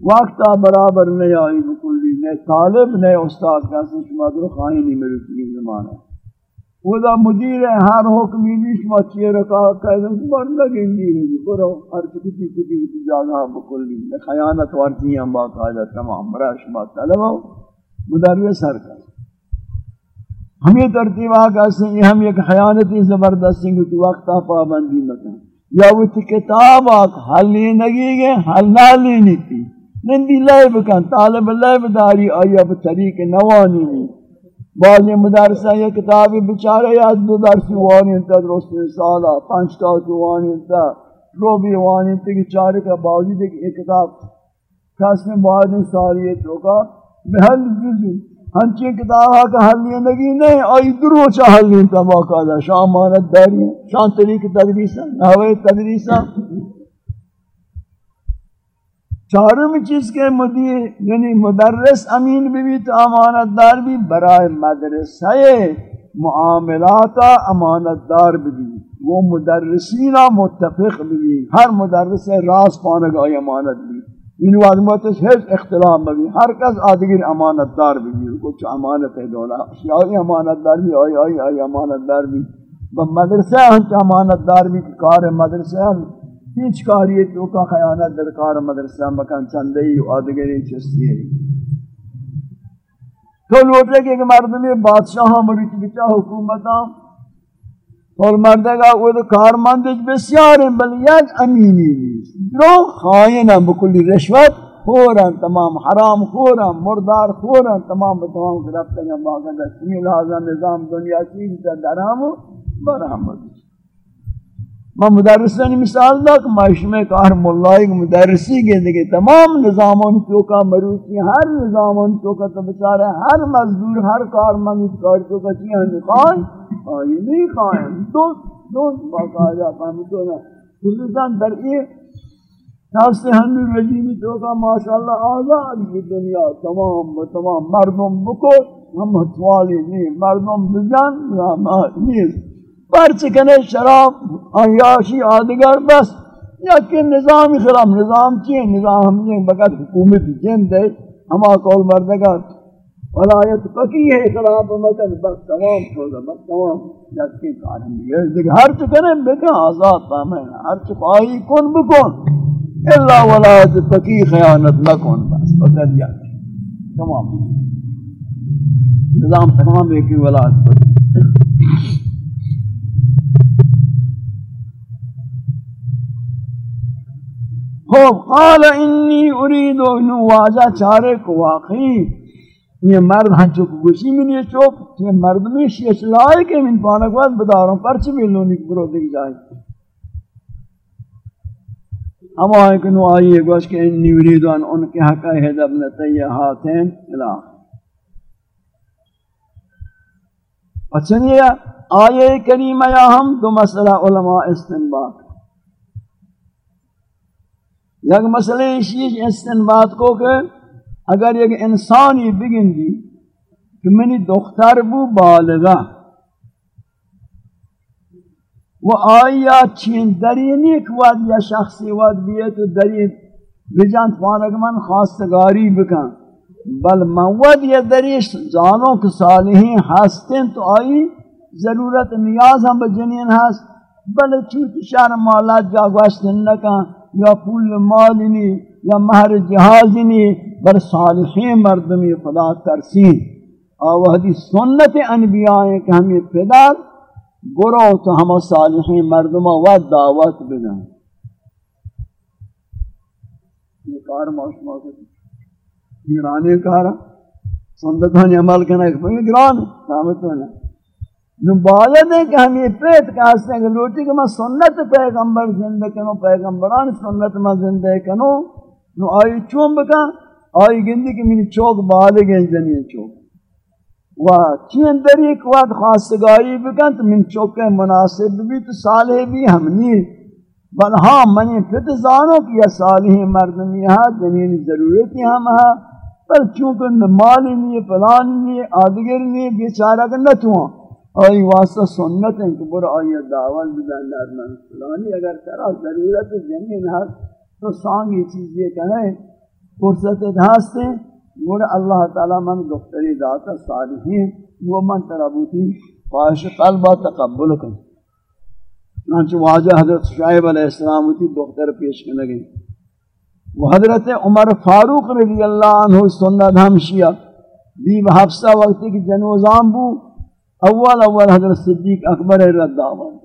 وقتا برابر نہیں آئی، بکلی نہیں، طالب نہیں، استاد کا شما در خانی نہیں مروچی کے زمانہ۔ خدا مدیر ہے، ہر حکمی بیش ما چیئے رکا کہتے ہیں بر لگیں گی برو ہر کسی کسی کسی جاگہ بکلی خیانت ورزی ہم باقاعدہ تمام، برا شما طلب ہو۔ مدرس ہر کا ہمیں ترتیب آگا سے ہم ایک خیانتی زبردستی کی وقت پابندی مکن۔ یا وہ تی کتاب آگ، حل لینگی گے حل نہ لینی تھی۔ نندی لائب کن، طالب لائب داری، آیا بطریق نوانی نہیں۔ بعض مدرسہ یہ کتابی بچارے یاد دو درسی وانی انتا درست سالا پانچ تا وانی انتا رو بھی وانی انتا کہ چارے کا باوجود ہے کہ یہ کتاب کس میں بعد سالی تو کا محل جزی ہنچی کتاب کا حل یہ لگی نہیں، آئی درو چا حل انتا موقع دا شام مانت داری شان طریق تدریسا نحوے تدریسا چارم چیز کے مدیر یعنی مدرس امین بھی بھی تو امانت دار بھی برائے مدرسہ معاملات امانت دار بھی وہ مدرسین متفق بھی ہر مدرس راس پانگ امانت بھی این وادمات هیچ اختلاف بھی ہر کس آدگر امانت دار بھی کچھ امانت ہے دولا۔ آئی امانت دار بھی، آئی آئی آئی امانت دار بھی مدرسہ ہنچ امانت دار بھی، کار مدرسہ ہیچ کاری تو کا خیانت در کار مدرسہ مکان چندئی و آدگری چستی ہے تو لوٹے کہ مردمی بادشاہ مریچ بچا حکومتاں اور مردگا وہ تو کارمندش بسیار بل یک امینی نیست درو خائن ہیں بکلی رشوت خورن تمام حرام خورن مردار خورن تمام تمام گرفت ہیں باقاعدہ سمی لحاظہ نظام دنیا چیز درہم و برہم میں مدرسانی مثال دا کہ معاشمے کار ملائی مدرسی کے دیکھے تمام نظاموں تو کا مروچی ہر نظاموں تو کا تو بچارے ہر مزدور، ہر کار مند کار تو کا چیئے ہیں خان آئی نہیں خائن دوست دوست، باقاعدہ فهمتو نا۔ خصوصا در یہ شخص ہنو رجیمی تو کا ماشاءاللہ آزاد کی دنیا، تمام و تمام مردم بکو ہم حتوالی نہیں، مردم بجان نہیں پرچ کنے شراب آیاشی آدگر بس۔ یا کہ نظام خرام نظام چیئے؟ نظام ہم نے بقید حکومت جن دے ہما کول مردگا ولایت پکی ہے خلاف مکن، بس تمام چھوڑا بس تمام۔ جاتی کارم بھی دیکھ ہر چکنے بکن آزاد پامین ہر چکائی کن بکن اللہ ولایت پکی خیانت لکن بس۔ فقط یا تمام۔ نظام تمام ایک ولایت۔ پکی خوب قال انی اريد ان واجہ چارے کو واقعی یہ مرد ہن چوک گوشی میں یہ چوک، یہ مرد میں شیش لائے کہ من پانک وقت بداروں پرچ بھی لونی برو دیکھ جائے۔ ہم آئے کہ نو آئیے گوش کہ انی وریدان ان ان کے حقا حد ابن تیہاتین الہ اچھنیہ آئے کریمہ یا ہم دو مسئلہ علماء استنباط یک مسئلہ شیش استنباط کو کہ اگر یک انسانی بگندی کہ منی دختر بو بالغا و آیا چین درینی ایک واد یا شخصی واد بیئے تو درین بجان فانک من خواستگاری بکن۔ بل من یا دریش زانوں کے صالحین ہستیں تو آئی، ضرورت نیاز ہم بجنین ہست، بل چوت شہر مالات جا گوشتن نکن یا پول مالنی یا مہر جہازنی بر صالحین مردمی خدا ترسین آوہدی سنت انبیاء ہیں کہ ہمیں پیدا گرو تو ہم صالحین مردمہ و دعوت بدن یہ کار موشمہ کو گرانے کارا سنتانی عمل کرنا ایک پہنگی گران سامت ہونا۔ نو بالد ہے کہ ہم یہ پیت کہاستے ہیں کہ لوٹی کہ میں سنت پیغمبر زندہ کنو، پیغمبران سنت میں زندہ کنو۔ نو آئی چون بکا، آئی گندی کہ منی چوک بالے گئے جنی چوک۔ و چین در ایک وقت خواستگاری بکن تو من چوک مناسب بھی، تو صالح بھی ہم نہیں بل ہاں منی پت زانو کہ یہ صالح مردمی ہاں، ہے جنین ضرورتی ہم ہے پر چونکہ مالی نہیں پلانی نہیں آدگر نہیں بیچارہ کہ نہ تو آئی واسطہ سنت ہیں کہ برا آئی دعوت بدن نرمن فلانی اگر ترا ضرورت جنین ہے تو سانگ یہ چیز یہ کہیں فرصت دھاستے گوڑا اللہ تعالی من دختری داتا صالحین وہ من ترابوتی خواہش قلبہ تقبل کن۔ چنانچہ واجہ حضرت شعیب علیہ السلام ہوتی دختر پیش کرنے گئی وہ حضرت عمر فاروق رضی اللہ عنہ سنت ہمشیہ بیب حفصہ وقتی کی جنوزان بو، اول اول حضرت صدیق اکبر رد آوان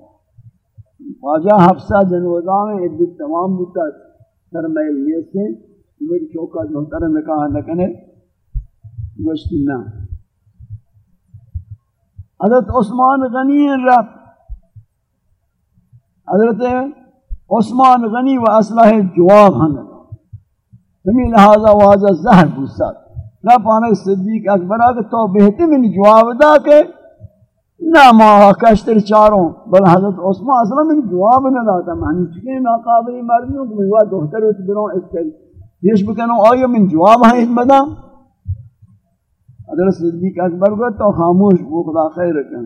واجہ حفصہ جنوزان میں عدد تمام بوتا سرمیل یہ سے میری چوکا جو تر نکاح نہ کنے گوشتی نہ۔ حضرت عثمان غنی رب۔ حضرت عثمان غنی و اصلح جواب ہن تمی لہذا واجہ زہر بوسات نہ پانے صدیق اکبر کہ تو بہتے میں جواب دا کہ نہ ما کشتر چاروں بل حضرت عثمان اصلا میں جواب نہ داتا معنی چکے ناقابلی مردوں کہ میں وہ دوہتر ہوتی بروں اس کے پیش بکنو آیا من جواب ہیں بدا۔ حضرت صدیق اکبر کو تو خاموش وہ خدا خیر کن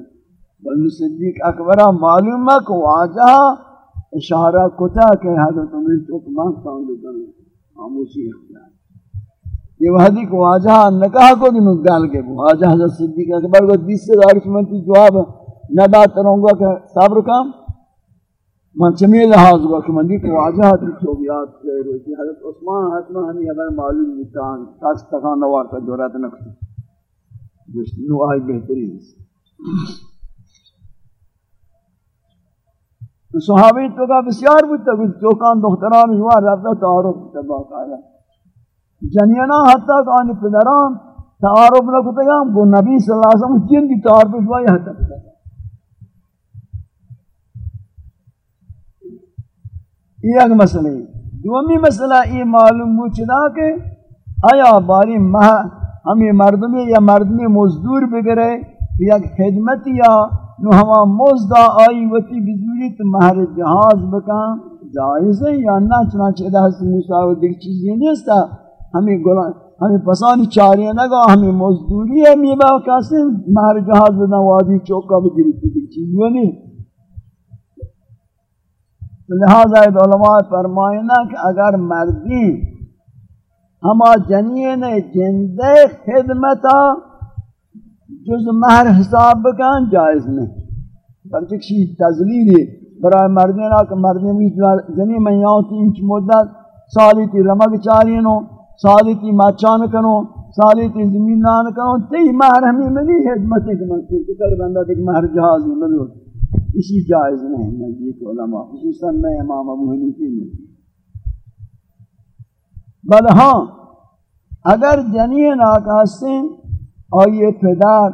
بل صدیق اکبر معلوم ہے کہ واجہ اشارہ کتا کہ حضرت عمر تو کمان سانگ کرنے خاموشی اختیار یہ وحدی کو واجہ نکاح کو دنو گال کے۔ واجہ حضرت صدیق اکبر کو بیس سے دار کی منتی جواب ندا کروں گا کہ صبر کام۔ من چمی لحاظ گا کہ من دی کو واجہ حضرت چوبیات سے روچی حضرت عثمان حتما ہمیں اگر معلوم نیتان تاس تکان نوار تا جورت نکتا نو آئی بہترین۔ صحابی تو کا بسیار بودتا کچھ چوکان دختران ہوا رفتا تعارف تباق آیا جنینا حتی کہ آنی پدران تعارف لکھتے گا وہ نبی صلی اللہ علیہ وسلم جن کی تعارف شوائی حتی پدران۔ یہ ایک مسئلہ ہے دومی مسئلہ یہ معلوم ہو چلا کہ آیا باری مہ ہمیں مردمی یا مردمی مزدور بگرے، یا خدمت یا نو ہما مزدہ آئی وتی بزوری تو مہر جہاز بکان جائز ہے یا نہ چنانچہ ادھا سے موسیٰ و چیزیں نہیں ہے ہمیں گلان ہمیں پسانی چاریاں نگا ہمیں مزدوری ہے میبا کسی مہر جہاز بدن وادی چوکا بدری تھی چیزیوں نہیں۔ لہذا علماء فرمائنا کہ اگر مردی ہما جنین جندے خدمتا جز مہر حساب بکن جائز نہیں پرچک شیئی تزلیل ہے۔ برای مردینا کہ مردی جنین میں یاؤں تھی انچ مدت سالی تی رمگ چارینوں سالی تی ماچان کنو سالی تی زمین نان کنو تی مہر ہمیں ملی حدمت ایک منصیر کتر بندہ دیکھ مہر جہازی ملو۔ اسی جائز نہیں نزدیک علماء، خصوصا میں امام ابو حنیفی میں بل ہاں اگر جنین آکاسیں اور یہ پدر،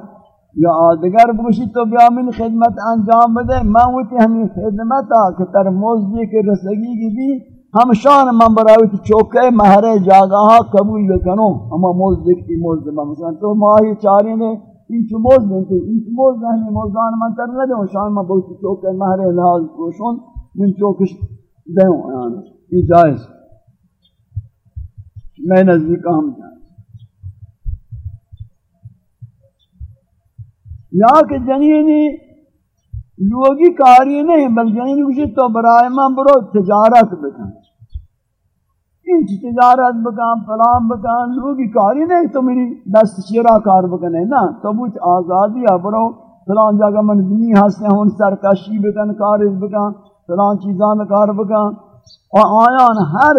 یا آدگر بوشی تو بیا من خدمت انجام بدے میں ہوتی ہمیں خدمت آکے تر موزدی کے رسگی کی بھی ہم شان من براوی تو چوکے مہرے جاگاہا قبول لکنو ہما موز دیکھتی موز دے مثلا تو ماہی چاری نے انچ موز دیں انچ موز دیں موزان من تر نہ شان من بہت چوکے مہرے لحاظ کوشون، من چوکش دیں یعنی یہ جائز میں نزدیک ہم جائز یا کہ جنینی لوگی کاری نہیں، بلکہ جنینی کچھ تو برائے من برو تجارت بکن۔ انچ تجارت بکان فلان بکان لوگی کاری نہیں، تو میری دست شیرہ کار بکنے۔ نا، تو بوچ آزادی ہے، برو فلان جگہ من زمین ہستے ہون سرکشی بکن کارز بکان فلان چیزان کار بکان اور آیان ہر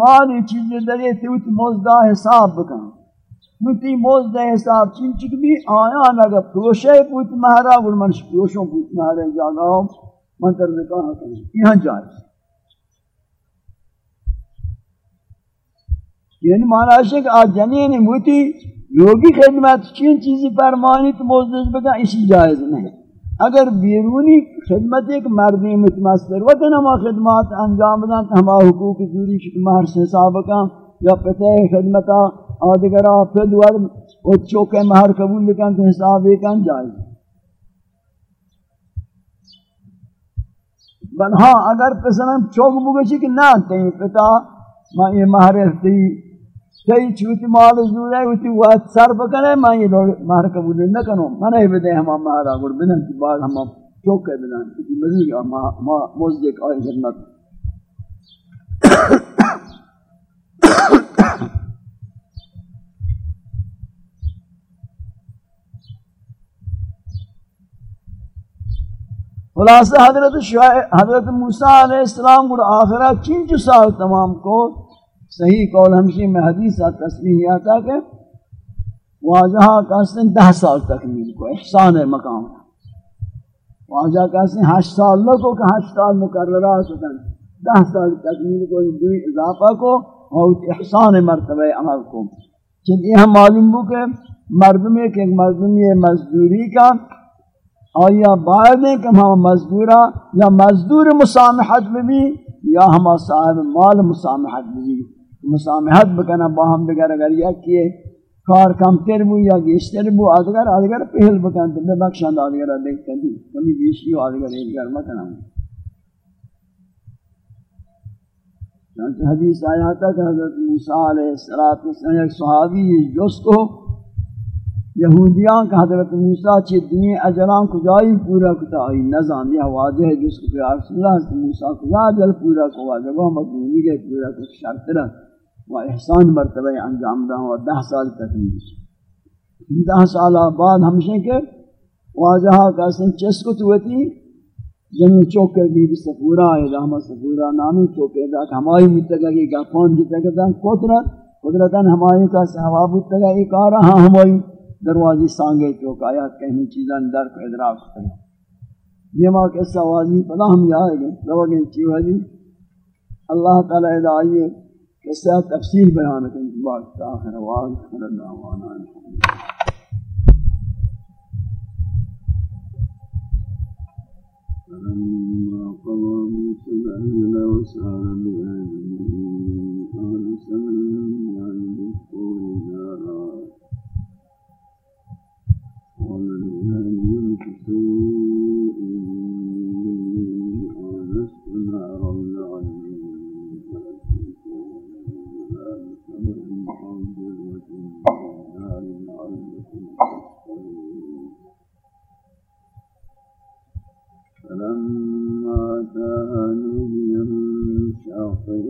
مالی چیز درے تیوت موزدہ حساب بکن۔ بکان نتی موزدہ حساب چین چک بھی آیان اگر پروشے پوت مہرہ گل منش پروشوں پوت مہرہ جاگا ہوں منتر بکان یہاں جائے۔ یعنی معنی ہے کہ آج جنین موتی لوگی خدمت چین چیزی فرمانی تو موزدش بکا اسی جائز نہیں۔ اگر بیرونی خدمت ایک مردی متمثر وطن ہما خدمات انجام بدن تو ہما حقوق دوری شکمہر سے حساب کا یا پتہ خدمتا آدھگرہ پھر دوار وہ مہر قبول لکن تو حساب ایک جائز؟ بل ہاں اگر پسنم چوک بگوشی کہ نہ تین پتا، میں یہ مہر اختی کئی چوتی مال زور ہے وتی وات سر بکنے، میں یہ مہر قبول نہ کروں میں نہیں بدے ہم مہر اگر بنن کی بعد ہم چوک ہے بنن کی مزید ما مزدک اور خدمت خلاصہ حضرت حضرت موسیٰ علیہ السلام کو آخرہ چین جو سال تمام کو صحیح قول ہمشی میں حدیث تصریح آتا کہ واجہا کہتے دہ سال تکمیل کو، احسان مقام۔ واجہا کہتے ہیں ہشت سال لگو کہ ہشت سال مقررات ہوتن دہ سال تکمیل کو دوئی اضافہ کو اور احسان مرتبہ عمل کو۔ چونکہ یہ ہم معلوم ہو کہ مردمی کہ مردمی مزدوری کا اور یا باید ہے کہ ہم مزدورہ یا مزدور مسامحت بھی یا ہم صاحب مال مسامحت بھی مسامحت بکنا باہم دیگر اگر یا کیے کار کم تر بو یا گیشتر بو، آدگر آدگر پہل بکن تو بخشند آدگر دیکھتا دی۔ کمی بیشی و آدگر ایدگر مکنا۔ چانچہ حدیث آیا تھا کہ حضرت موسیٰ علیہ السلام ایک صحابی جس کو یہودیان کا حضرت موسیٰ چی دنیا اجران کجائی پورا کتا آئی؟ نظام یہ واضح ہے، جس کو پیار صلی اللہ حضرت موسیٰ کجا جل پورا کو، واضح وہ مدنی گئے پورا کچھ شرط رہا و احسان مرتبہ انجام دا ہوا دہ سال تکلیف دہ سال بعد ہمشہ کے واجہا کا سن چسکو توتی جنو چوکے بھی سفورا ہے رحمہ سفورا نامی چوکے دا کہ ہمائی متگا کی گفان جتا کہ قدرت قدرتاً ہمائی کا صحباب متگا ایک آ رہا ہمائی دروازی سانگے چوک، آیا کہیں چیزاں در کو ادراک کریں یہ ماں قصہ واضی پدا ہم یہ آئے گئے روگیں چیو ہے جی اللہ تعالیٰ ادعائیے قصہ تفصیل بیان کریں۔ بات تاخر واضح صلی اللہ علیہ وسلم فلما قضى موسى الأجل وسار بأهله أرسل عند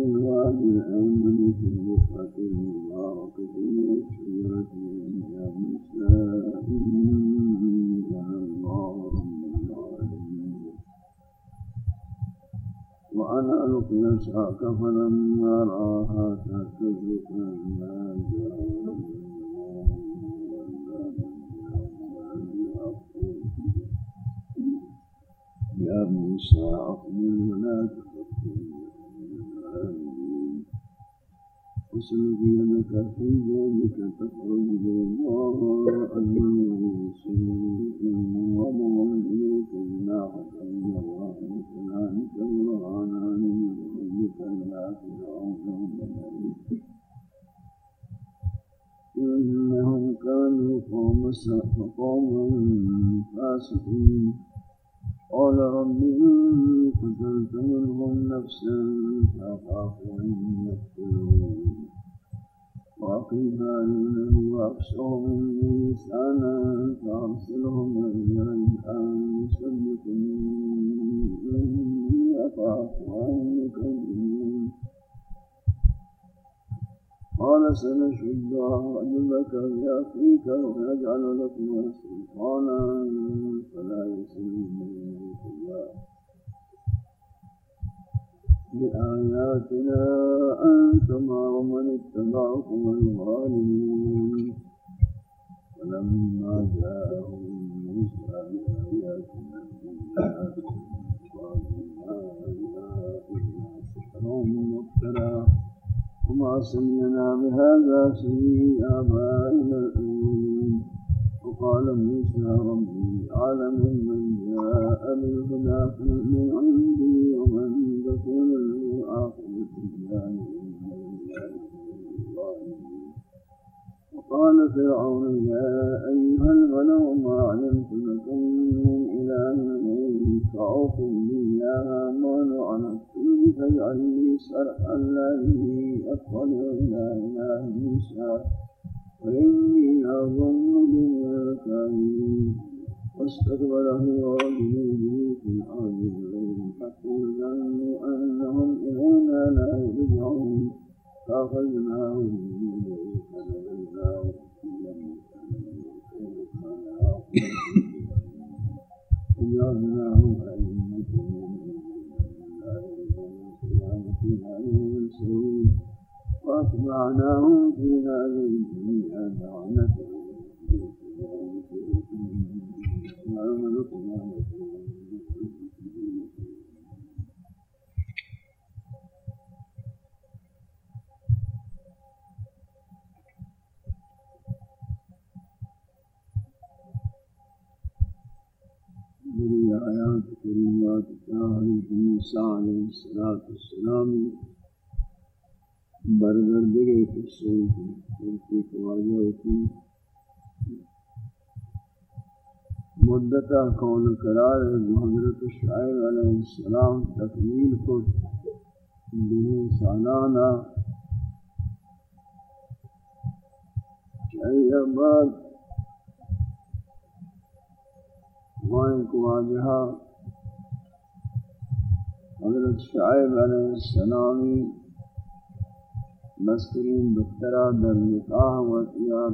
الوادي الأيمن في البقعة المباركة من الشجرة وأنا ألقي عصاك فلما رآها تهتز كأنها جان يا موسى أقبل ولا تخف واسلك يدك في جيبك تخرج بيضاء من سوء وضم إليك جناحك من الرحمة كذلك برهانان فاسقين قال رب إني قتلت منهم نفسا فأخاف أن يقتلون. وأقم هارون وأخشوا مني لسانا فأرسلهم إلي أن يصدقني إني أخاف أن يكذبون. قال سنشد عضدك بأخيك ونجعل لكما سلطانا. بآياتنا أنتما ومن اتبعكم الظالمون فلما جاءهم موسى بآياتنا قالوا ما إله إلا سحر مفترى وما سمعنا بهذا في آبائنا الأولين. وقال موسى ربي أعلم من جاء بالهدى من عندي ومن تكون له الله وقال فرعون يا أيها الملأ ما علمت لكم من إله غيري فأوفوا لي يا هامان على الطين فاجعل لي صرحا الذي أطلع إلى إله موسى وإني رحمه الله مدتا کون قرار حضرت شعیب علیہ السلام تکمیل کو دین سالانہ چاہیے بعد وائن کو واجہا حضرت شعیب علیہ السلامی مسترین دخترہ در نکاح و تیار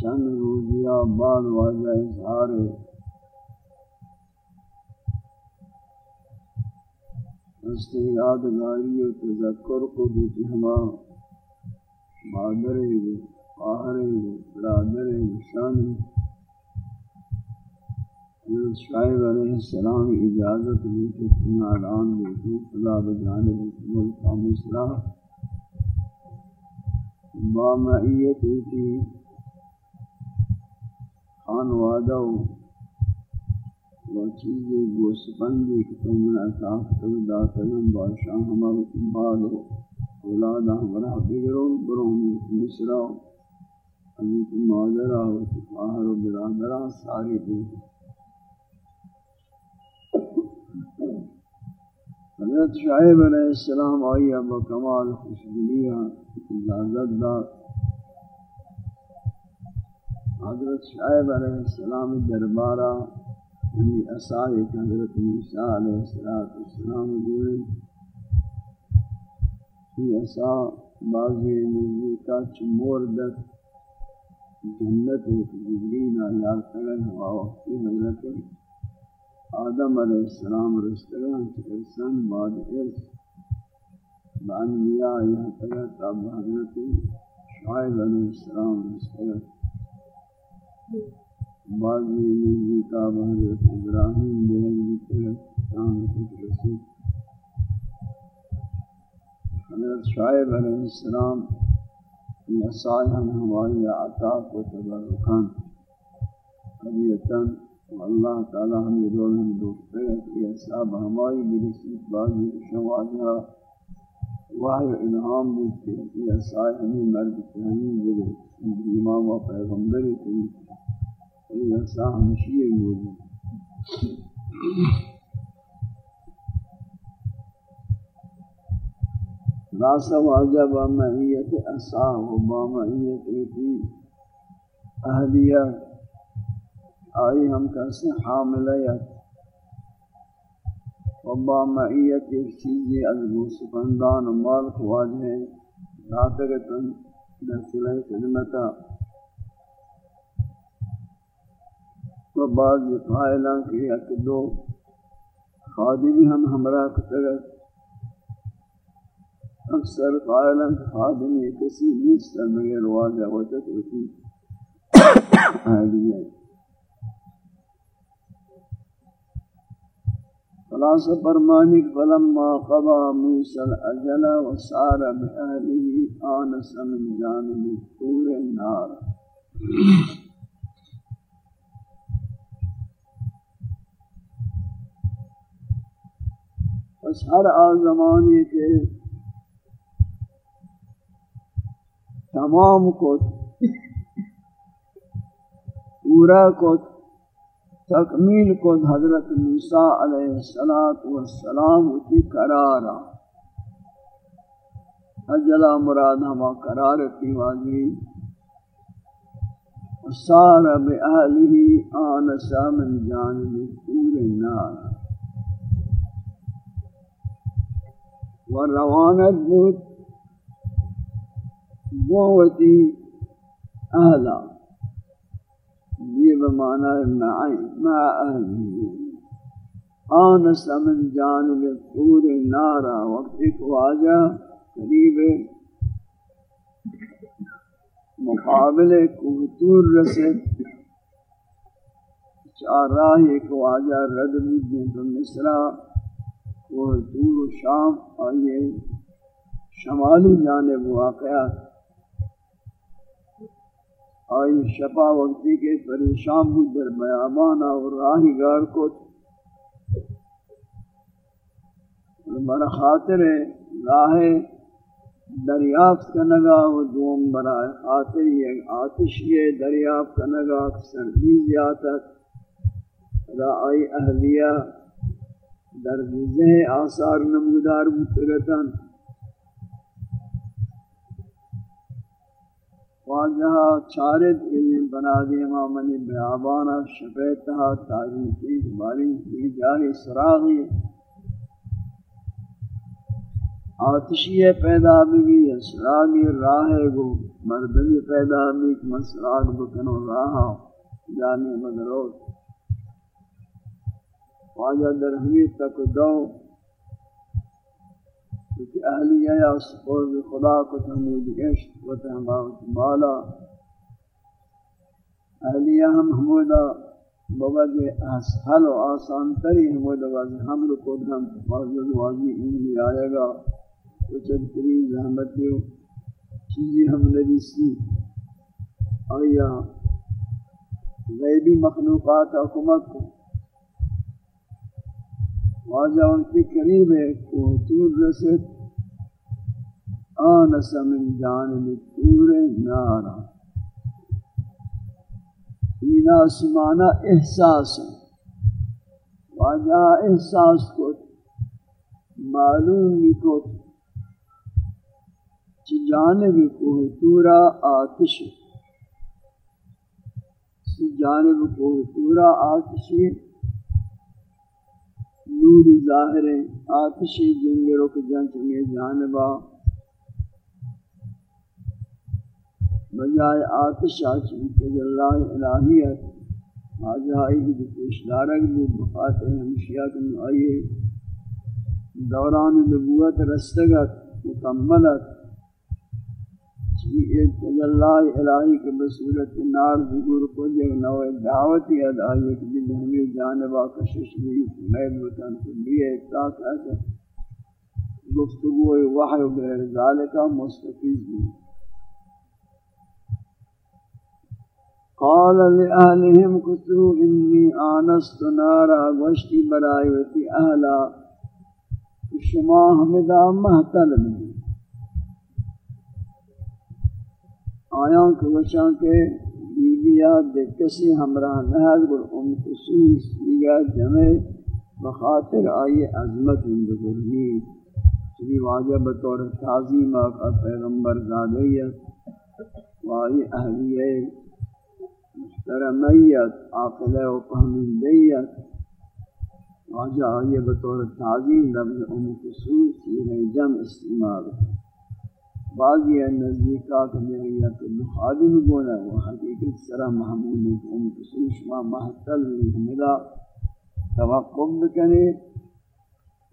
چند روزیا بعد واجہ اظہار است یادگاری و تذکر کو دیتی ہما مادر خواہر برادر شانی حضرت شعیب علیہ السلام اجازت لی کہ تمہاران موجو خدا بجانب ملک مصرہ با معیت کی خانوادہ و چیزی گوسپندی کہ تم نے اطاق تک داتلن بادشاہ ہمارے تمہار اولاد ہمارا بگروں بروں مصرہ حضرت مادرہ و خواہر و برادرہ ساری دیکھ حضرت شعیب علیہ السلام آئی اب کمال خوشبلیہ ہاں، اجازت دار۔ حضرت شعیب علیہ السلام دربارہ یعنی اصائی حضرت موسیٰ علیہ السلام جوڑے یہ اصا بعضی نزدیکہ چمور در جنت جبرین آیار تگر ہوا وقتی حضرت آدم علیہ السلام رستگان ارسان بعد ارس بانبیاء یہ تگا تاب حضرت شعیب علیہ السلام رستگان بعضی نزی تاب حضرت ابراہیم دیگی تگا شام خود رسید حضرت شعیب علیہ السلام یہ سائحن ہماری عطاق و تبرکان۔ قبیتاً اللہ تعالی ہمیں رول ہم دوستے ہیں کہ اصحاب ہماری برسیت بازی شواجہ وحی انعام بودتے ہیں کہ اصحاب ہمیں مرد تحمین بلے امام و پیغمبری کی یہ اصحاب موجود راسا واجہ با معیت اصحاب و با معیت ایتی اہلیہ آئی ہم کیسے حاملیت. وبا معیت ایک چیزی از گوسفندان و مال خواجہ ناتگتن نسلہ خدمتا و بعض قائلان کی ایک دو خادمی ہم ہمراہ کتگت اکثر قائلان خادمی کسی نیست مگر واجہ وجد ہوتی اہلیت خلاص فرمانی فلما قضى موسى الاجل وسار بأهله آنس من جانب طور النار۔ پس ہر آزمانی کے تمام کو پورا کو تکمیل کو حضرت موسیٰ علیہ السلام کی قرارا اجلا مراد ہما قرار کی واضی سار بأهله آنسا من جانب طول النار۔ وروانت بود. بوتی اہلا یہ بمعنی معی مع اہلی آنس من جانب طور نارا وقت ایک واجہ قریب مقابل کوتور رسد چار راہ ایک واجہ رد بھی تو مصرہ وہ طور شام آئیے شمالی جانب واقعات۔ آئی شفا وقتی کے پریشان بود در بیابان اور راہی گار کو۔ برا خاطر راہ دریافت کنگا و دوم برای خاطر یک آتش یہ دریافت کنگا سردی زیادت را آئی اہلیہ در ذہ آثار نمودار بودتگتن واجہ چارد علم بنا دی امامنی بیابانا شفیتہا تاریخی باری کی جاہی سراغی. آتشی پیدا بھی اسراغی راہ گو، مردمی پیدا بھی مسراغ بکنو راہ جانے مدروت واجہ در ہمیں تک دو کہ اہلیہ یا سپور خدا کو تحمود عشق و تحمود مالا اہلیہ ہم حمودہ بوجہ اسهل و آسان تری حمودہ واضح حمل کو دھم واضح واضح ان آئے گا۔ وچد کری زحمت دیو، چیزی ہم نبیسی آیا غیبی مخلوقات حکومت کو واجہ ان کی قریب ہے کو کوتور رسد، آنس من جانب تور نارا۔ اینا سمانا احساس ہے۔ واجہ احساس کو معلوم بھی کو چی جانب کوتورا آتش۔ جانب کو کوتورا آتشی نوری ظاہر آتشی جنگروں کے جنچ میں جانبا۔ بجائے آتش آچی تجلہ الہیت آجائی کی پیش دارک بھی بخاطر ہمشیہ کے نوائیے دوران نبوت رستگت مکملت کی ایک تجلی الہی کے بصورت نار ظہور کو جگ نوے دعوتی ادائی کہ جن ہمیں جانبا کشش بھی میل وطن کو کلیہ اکتاک ایسا گفتگو وحی و غیر ذالکہ مستفیز بھی۔ قال لأهلهم كتوا إني آنست نارا وشتی برائیوتی اہلا شما ہمدہ محتل بھی آیاں کے وشاں کے بیبیا دے کسی ہمراہ نہد گر ام خصوص دیگر جمع بخاطر آئی عظمت اندگرنی چلی واجہ بطور تعظیم آقا پیغمبر زادیت وائی اہلیہ محترمیت عاقلہ و فہمندیت واجہ آئی بطور تعظیم لفظ ام خصوص یہ جمع استعمال۔ ہے بعضی نزدیکا کہ یا کہ خادم گونا وہ حقیقت سرا محمول ہے ان خصوص ما محتل ملا توقف بکنے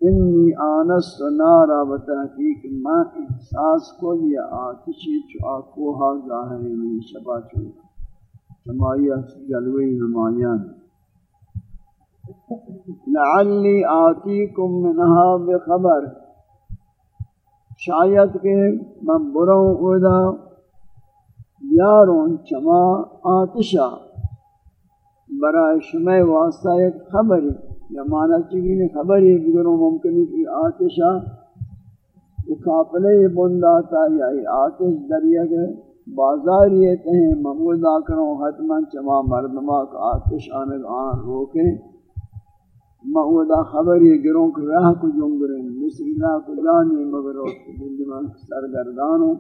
انی آنس نارا بتحقیق ما احساس کو یا آتشی چو آکوہا ظاہر میں شبا چو سمائیہ جلوی نمائیان۔ لعلی آتیکم منہا بخبر۔ شاید کہ من برو اودا یارون چما آتشا برای شمع واسطہ ایک خبری، یا مانا چکی خبری بگرو ممکنی کی آتشا کافلے قافلے بنداتا یا آتش دریا کے بازار یہ کہیں ممودا کرو حتما چما مردما کا آتش آنے آن روکیں۔ مہودا خبر یہ گروں کے راہ کو جنگریں مصری راہ کو جانی، مگر دل من سرگردانوں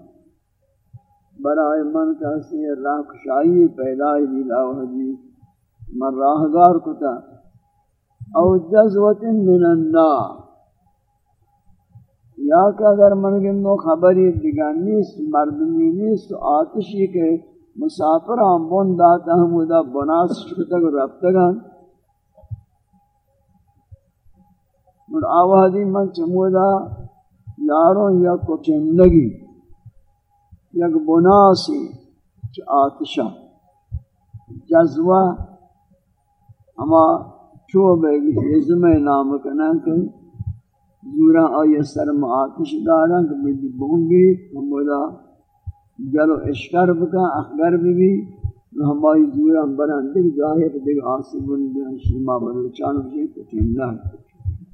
برائے من کا کہتے راہ کشائی پیدائی بھی لاؤ حدیث من راہگار کتا. او جزوت من النار. یا کہ اگر من گنو خبر یہ خبری دگانیس مردمی نیس آتشی کے مسافر ہم بنداتا ہم بناس شکتا کو رفتگان اور آوازی من چمودا یاروں یا کچندگی یک بناسی چ آتشا جذوہ اما چوبے گی حزم نام کنن کہ زورا آیا سرم آتش دارن کہ بلی بونگی ہمودا جلو اشکر بکا اخگر بھی ہماری زورا برندگ ظاہر دیکھ آسی بندیاں شیما بلوچانو جی کچندہ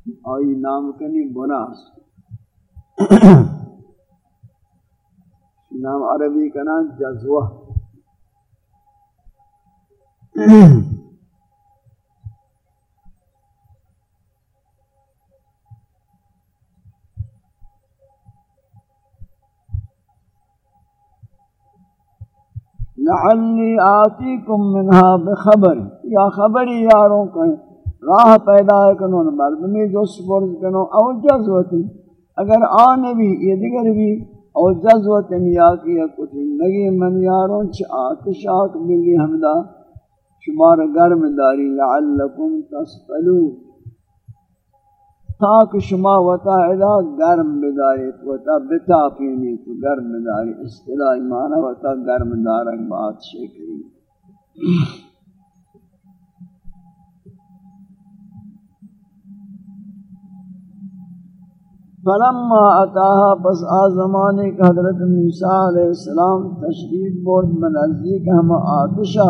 آئی نام کنی بناس نام عربی کا جزوہ۔ لعلی آتیکم منها بخبر۔ یا خبری یاروں کہیں۔ راہ پیدا کنو مردمی جو سپرد کنو او جذوتی۔ اگر آن بھی، یہ دیگر بھی اور جذوت نیا کیا کچھ۔ نگی من یاروں چھ آتش آت ملی حمدہ۔ شمار گرم داری لعلکم تسفلون تاک شما وطا ادا گرم بداری، وطا بتا پینی تو گرم داری۔ اصطلاح مانا وطا گرم دارک بات شکری فلما اتاها، پس آ زمانے کا حضرت موسیٰ علیہ السلام تشریف بورد منزدیک ہم آتشا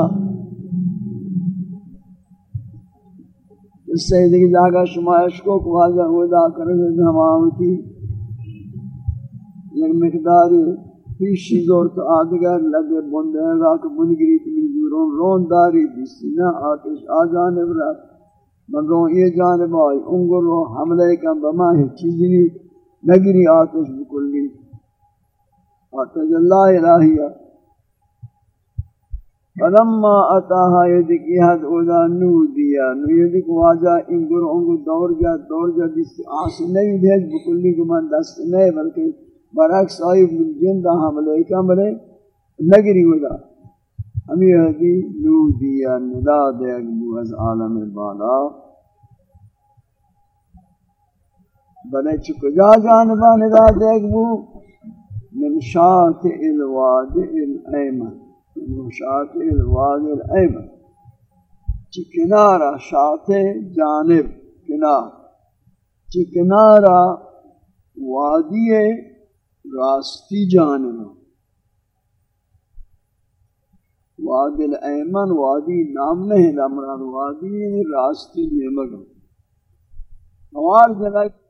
اس سے دیکھ جاگا شما عشقوں کو واضح ودا کرنے ہم آوتی یک مقداری پیشی زور تو آدگر لگے بندے گا کہ بنگری تمہیں جورون رون داری بیسی آتش، آ جانب رہا۔ من رو یہ جانب آئی انگر رو حملے کا بما ہے چیزی نہیں۔ نگری آتش بکلی۔ آتش اللہ۔ الہیہ فلما اتاها يدك يهد اولا نو دیا نو يدك واجا انگر انگر دور جا دور جا، جس آس نہیں بھیج بکلی کو من دست نہیں، بلکہ برعکس آئی من جندہ حملے کا مرے نگری ودا ہمیں حدی نو دیا ندا دے اگبو از عالم بالا۔ بنے چکو جا جانبا ندا دیکھ بو۔ من شاعت الواد الایمن۔ من شاعت الواد الایمن۔ چی کنارا شاعت جانب، کنار۔ چی کنارا وادی راستی جانب۔ واد الایمن وادی نام نہیں لمران وادی یعنی راستی نیمگا موار جنک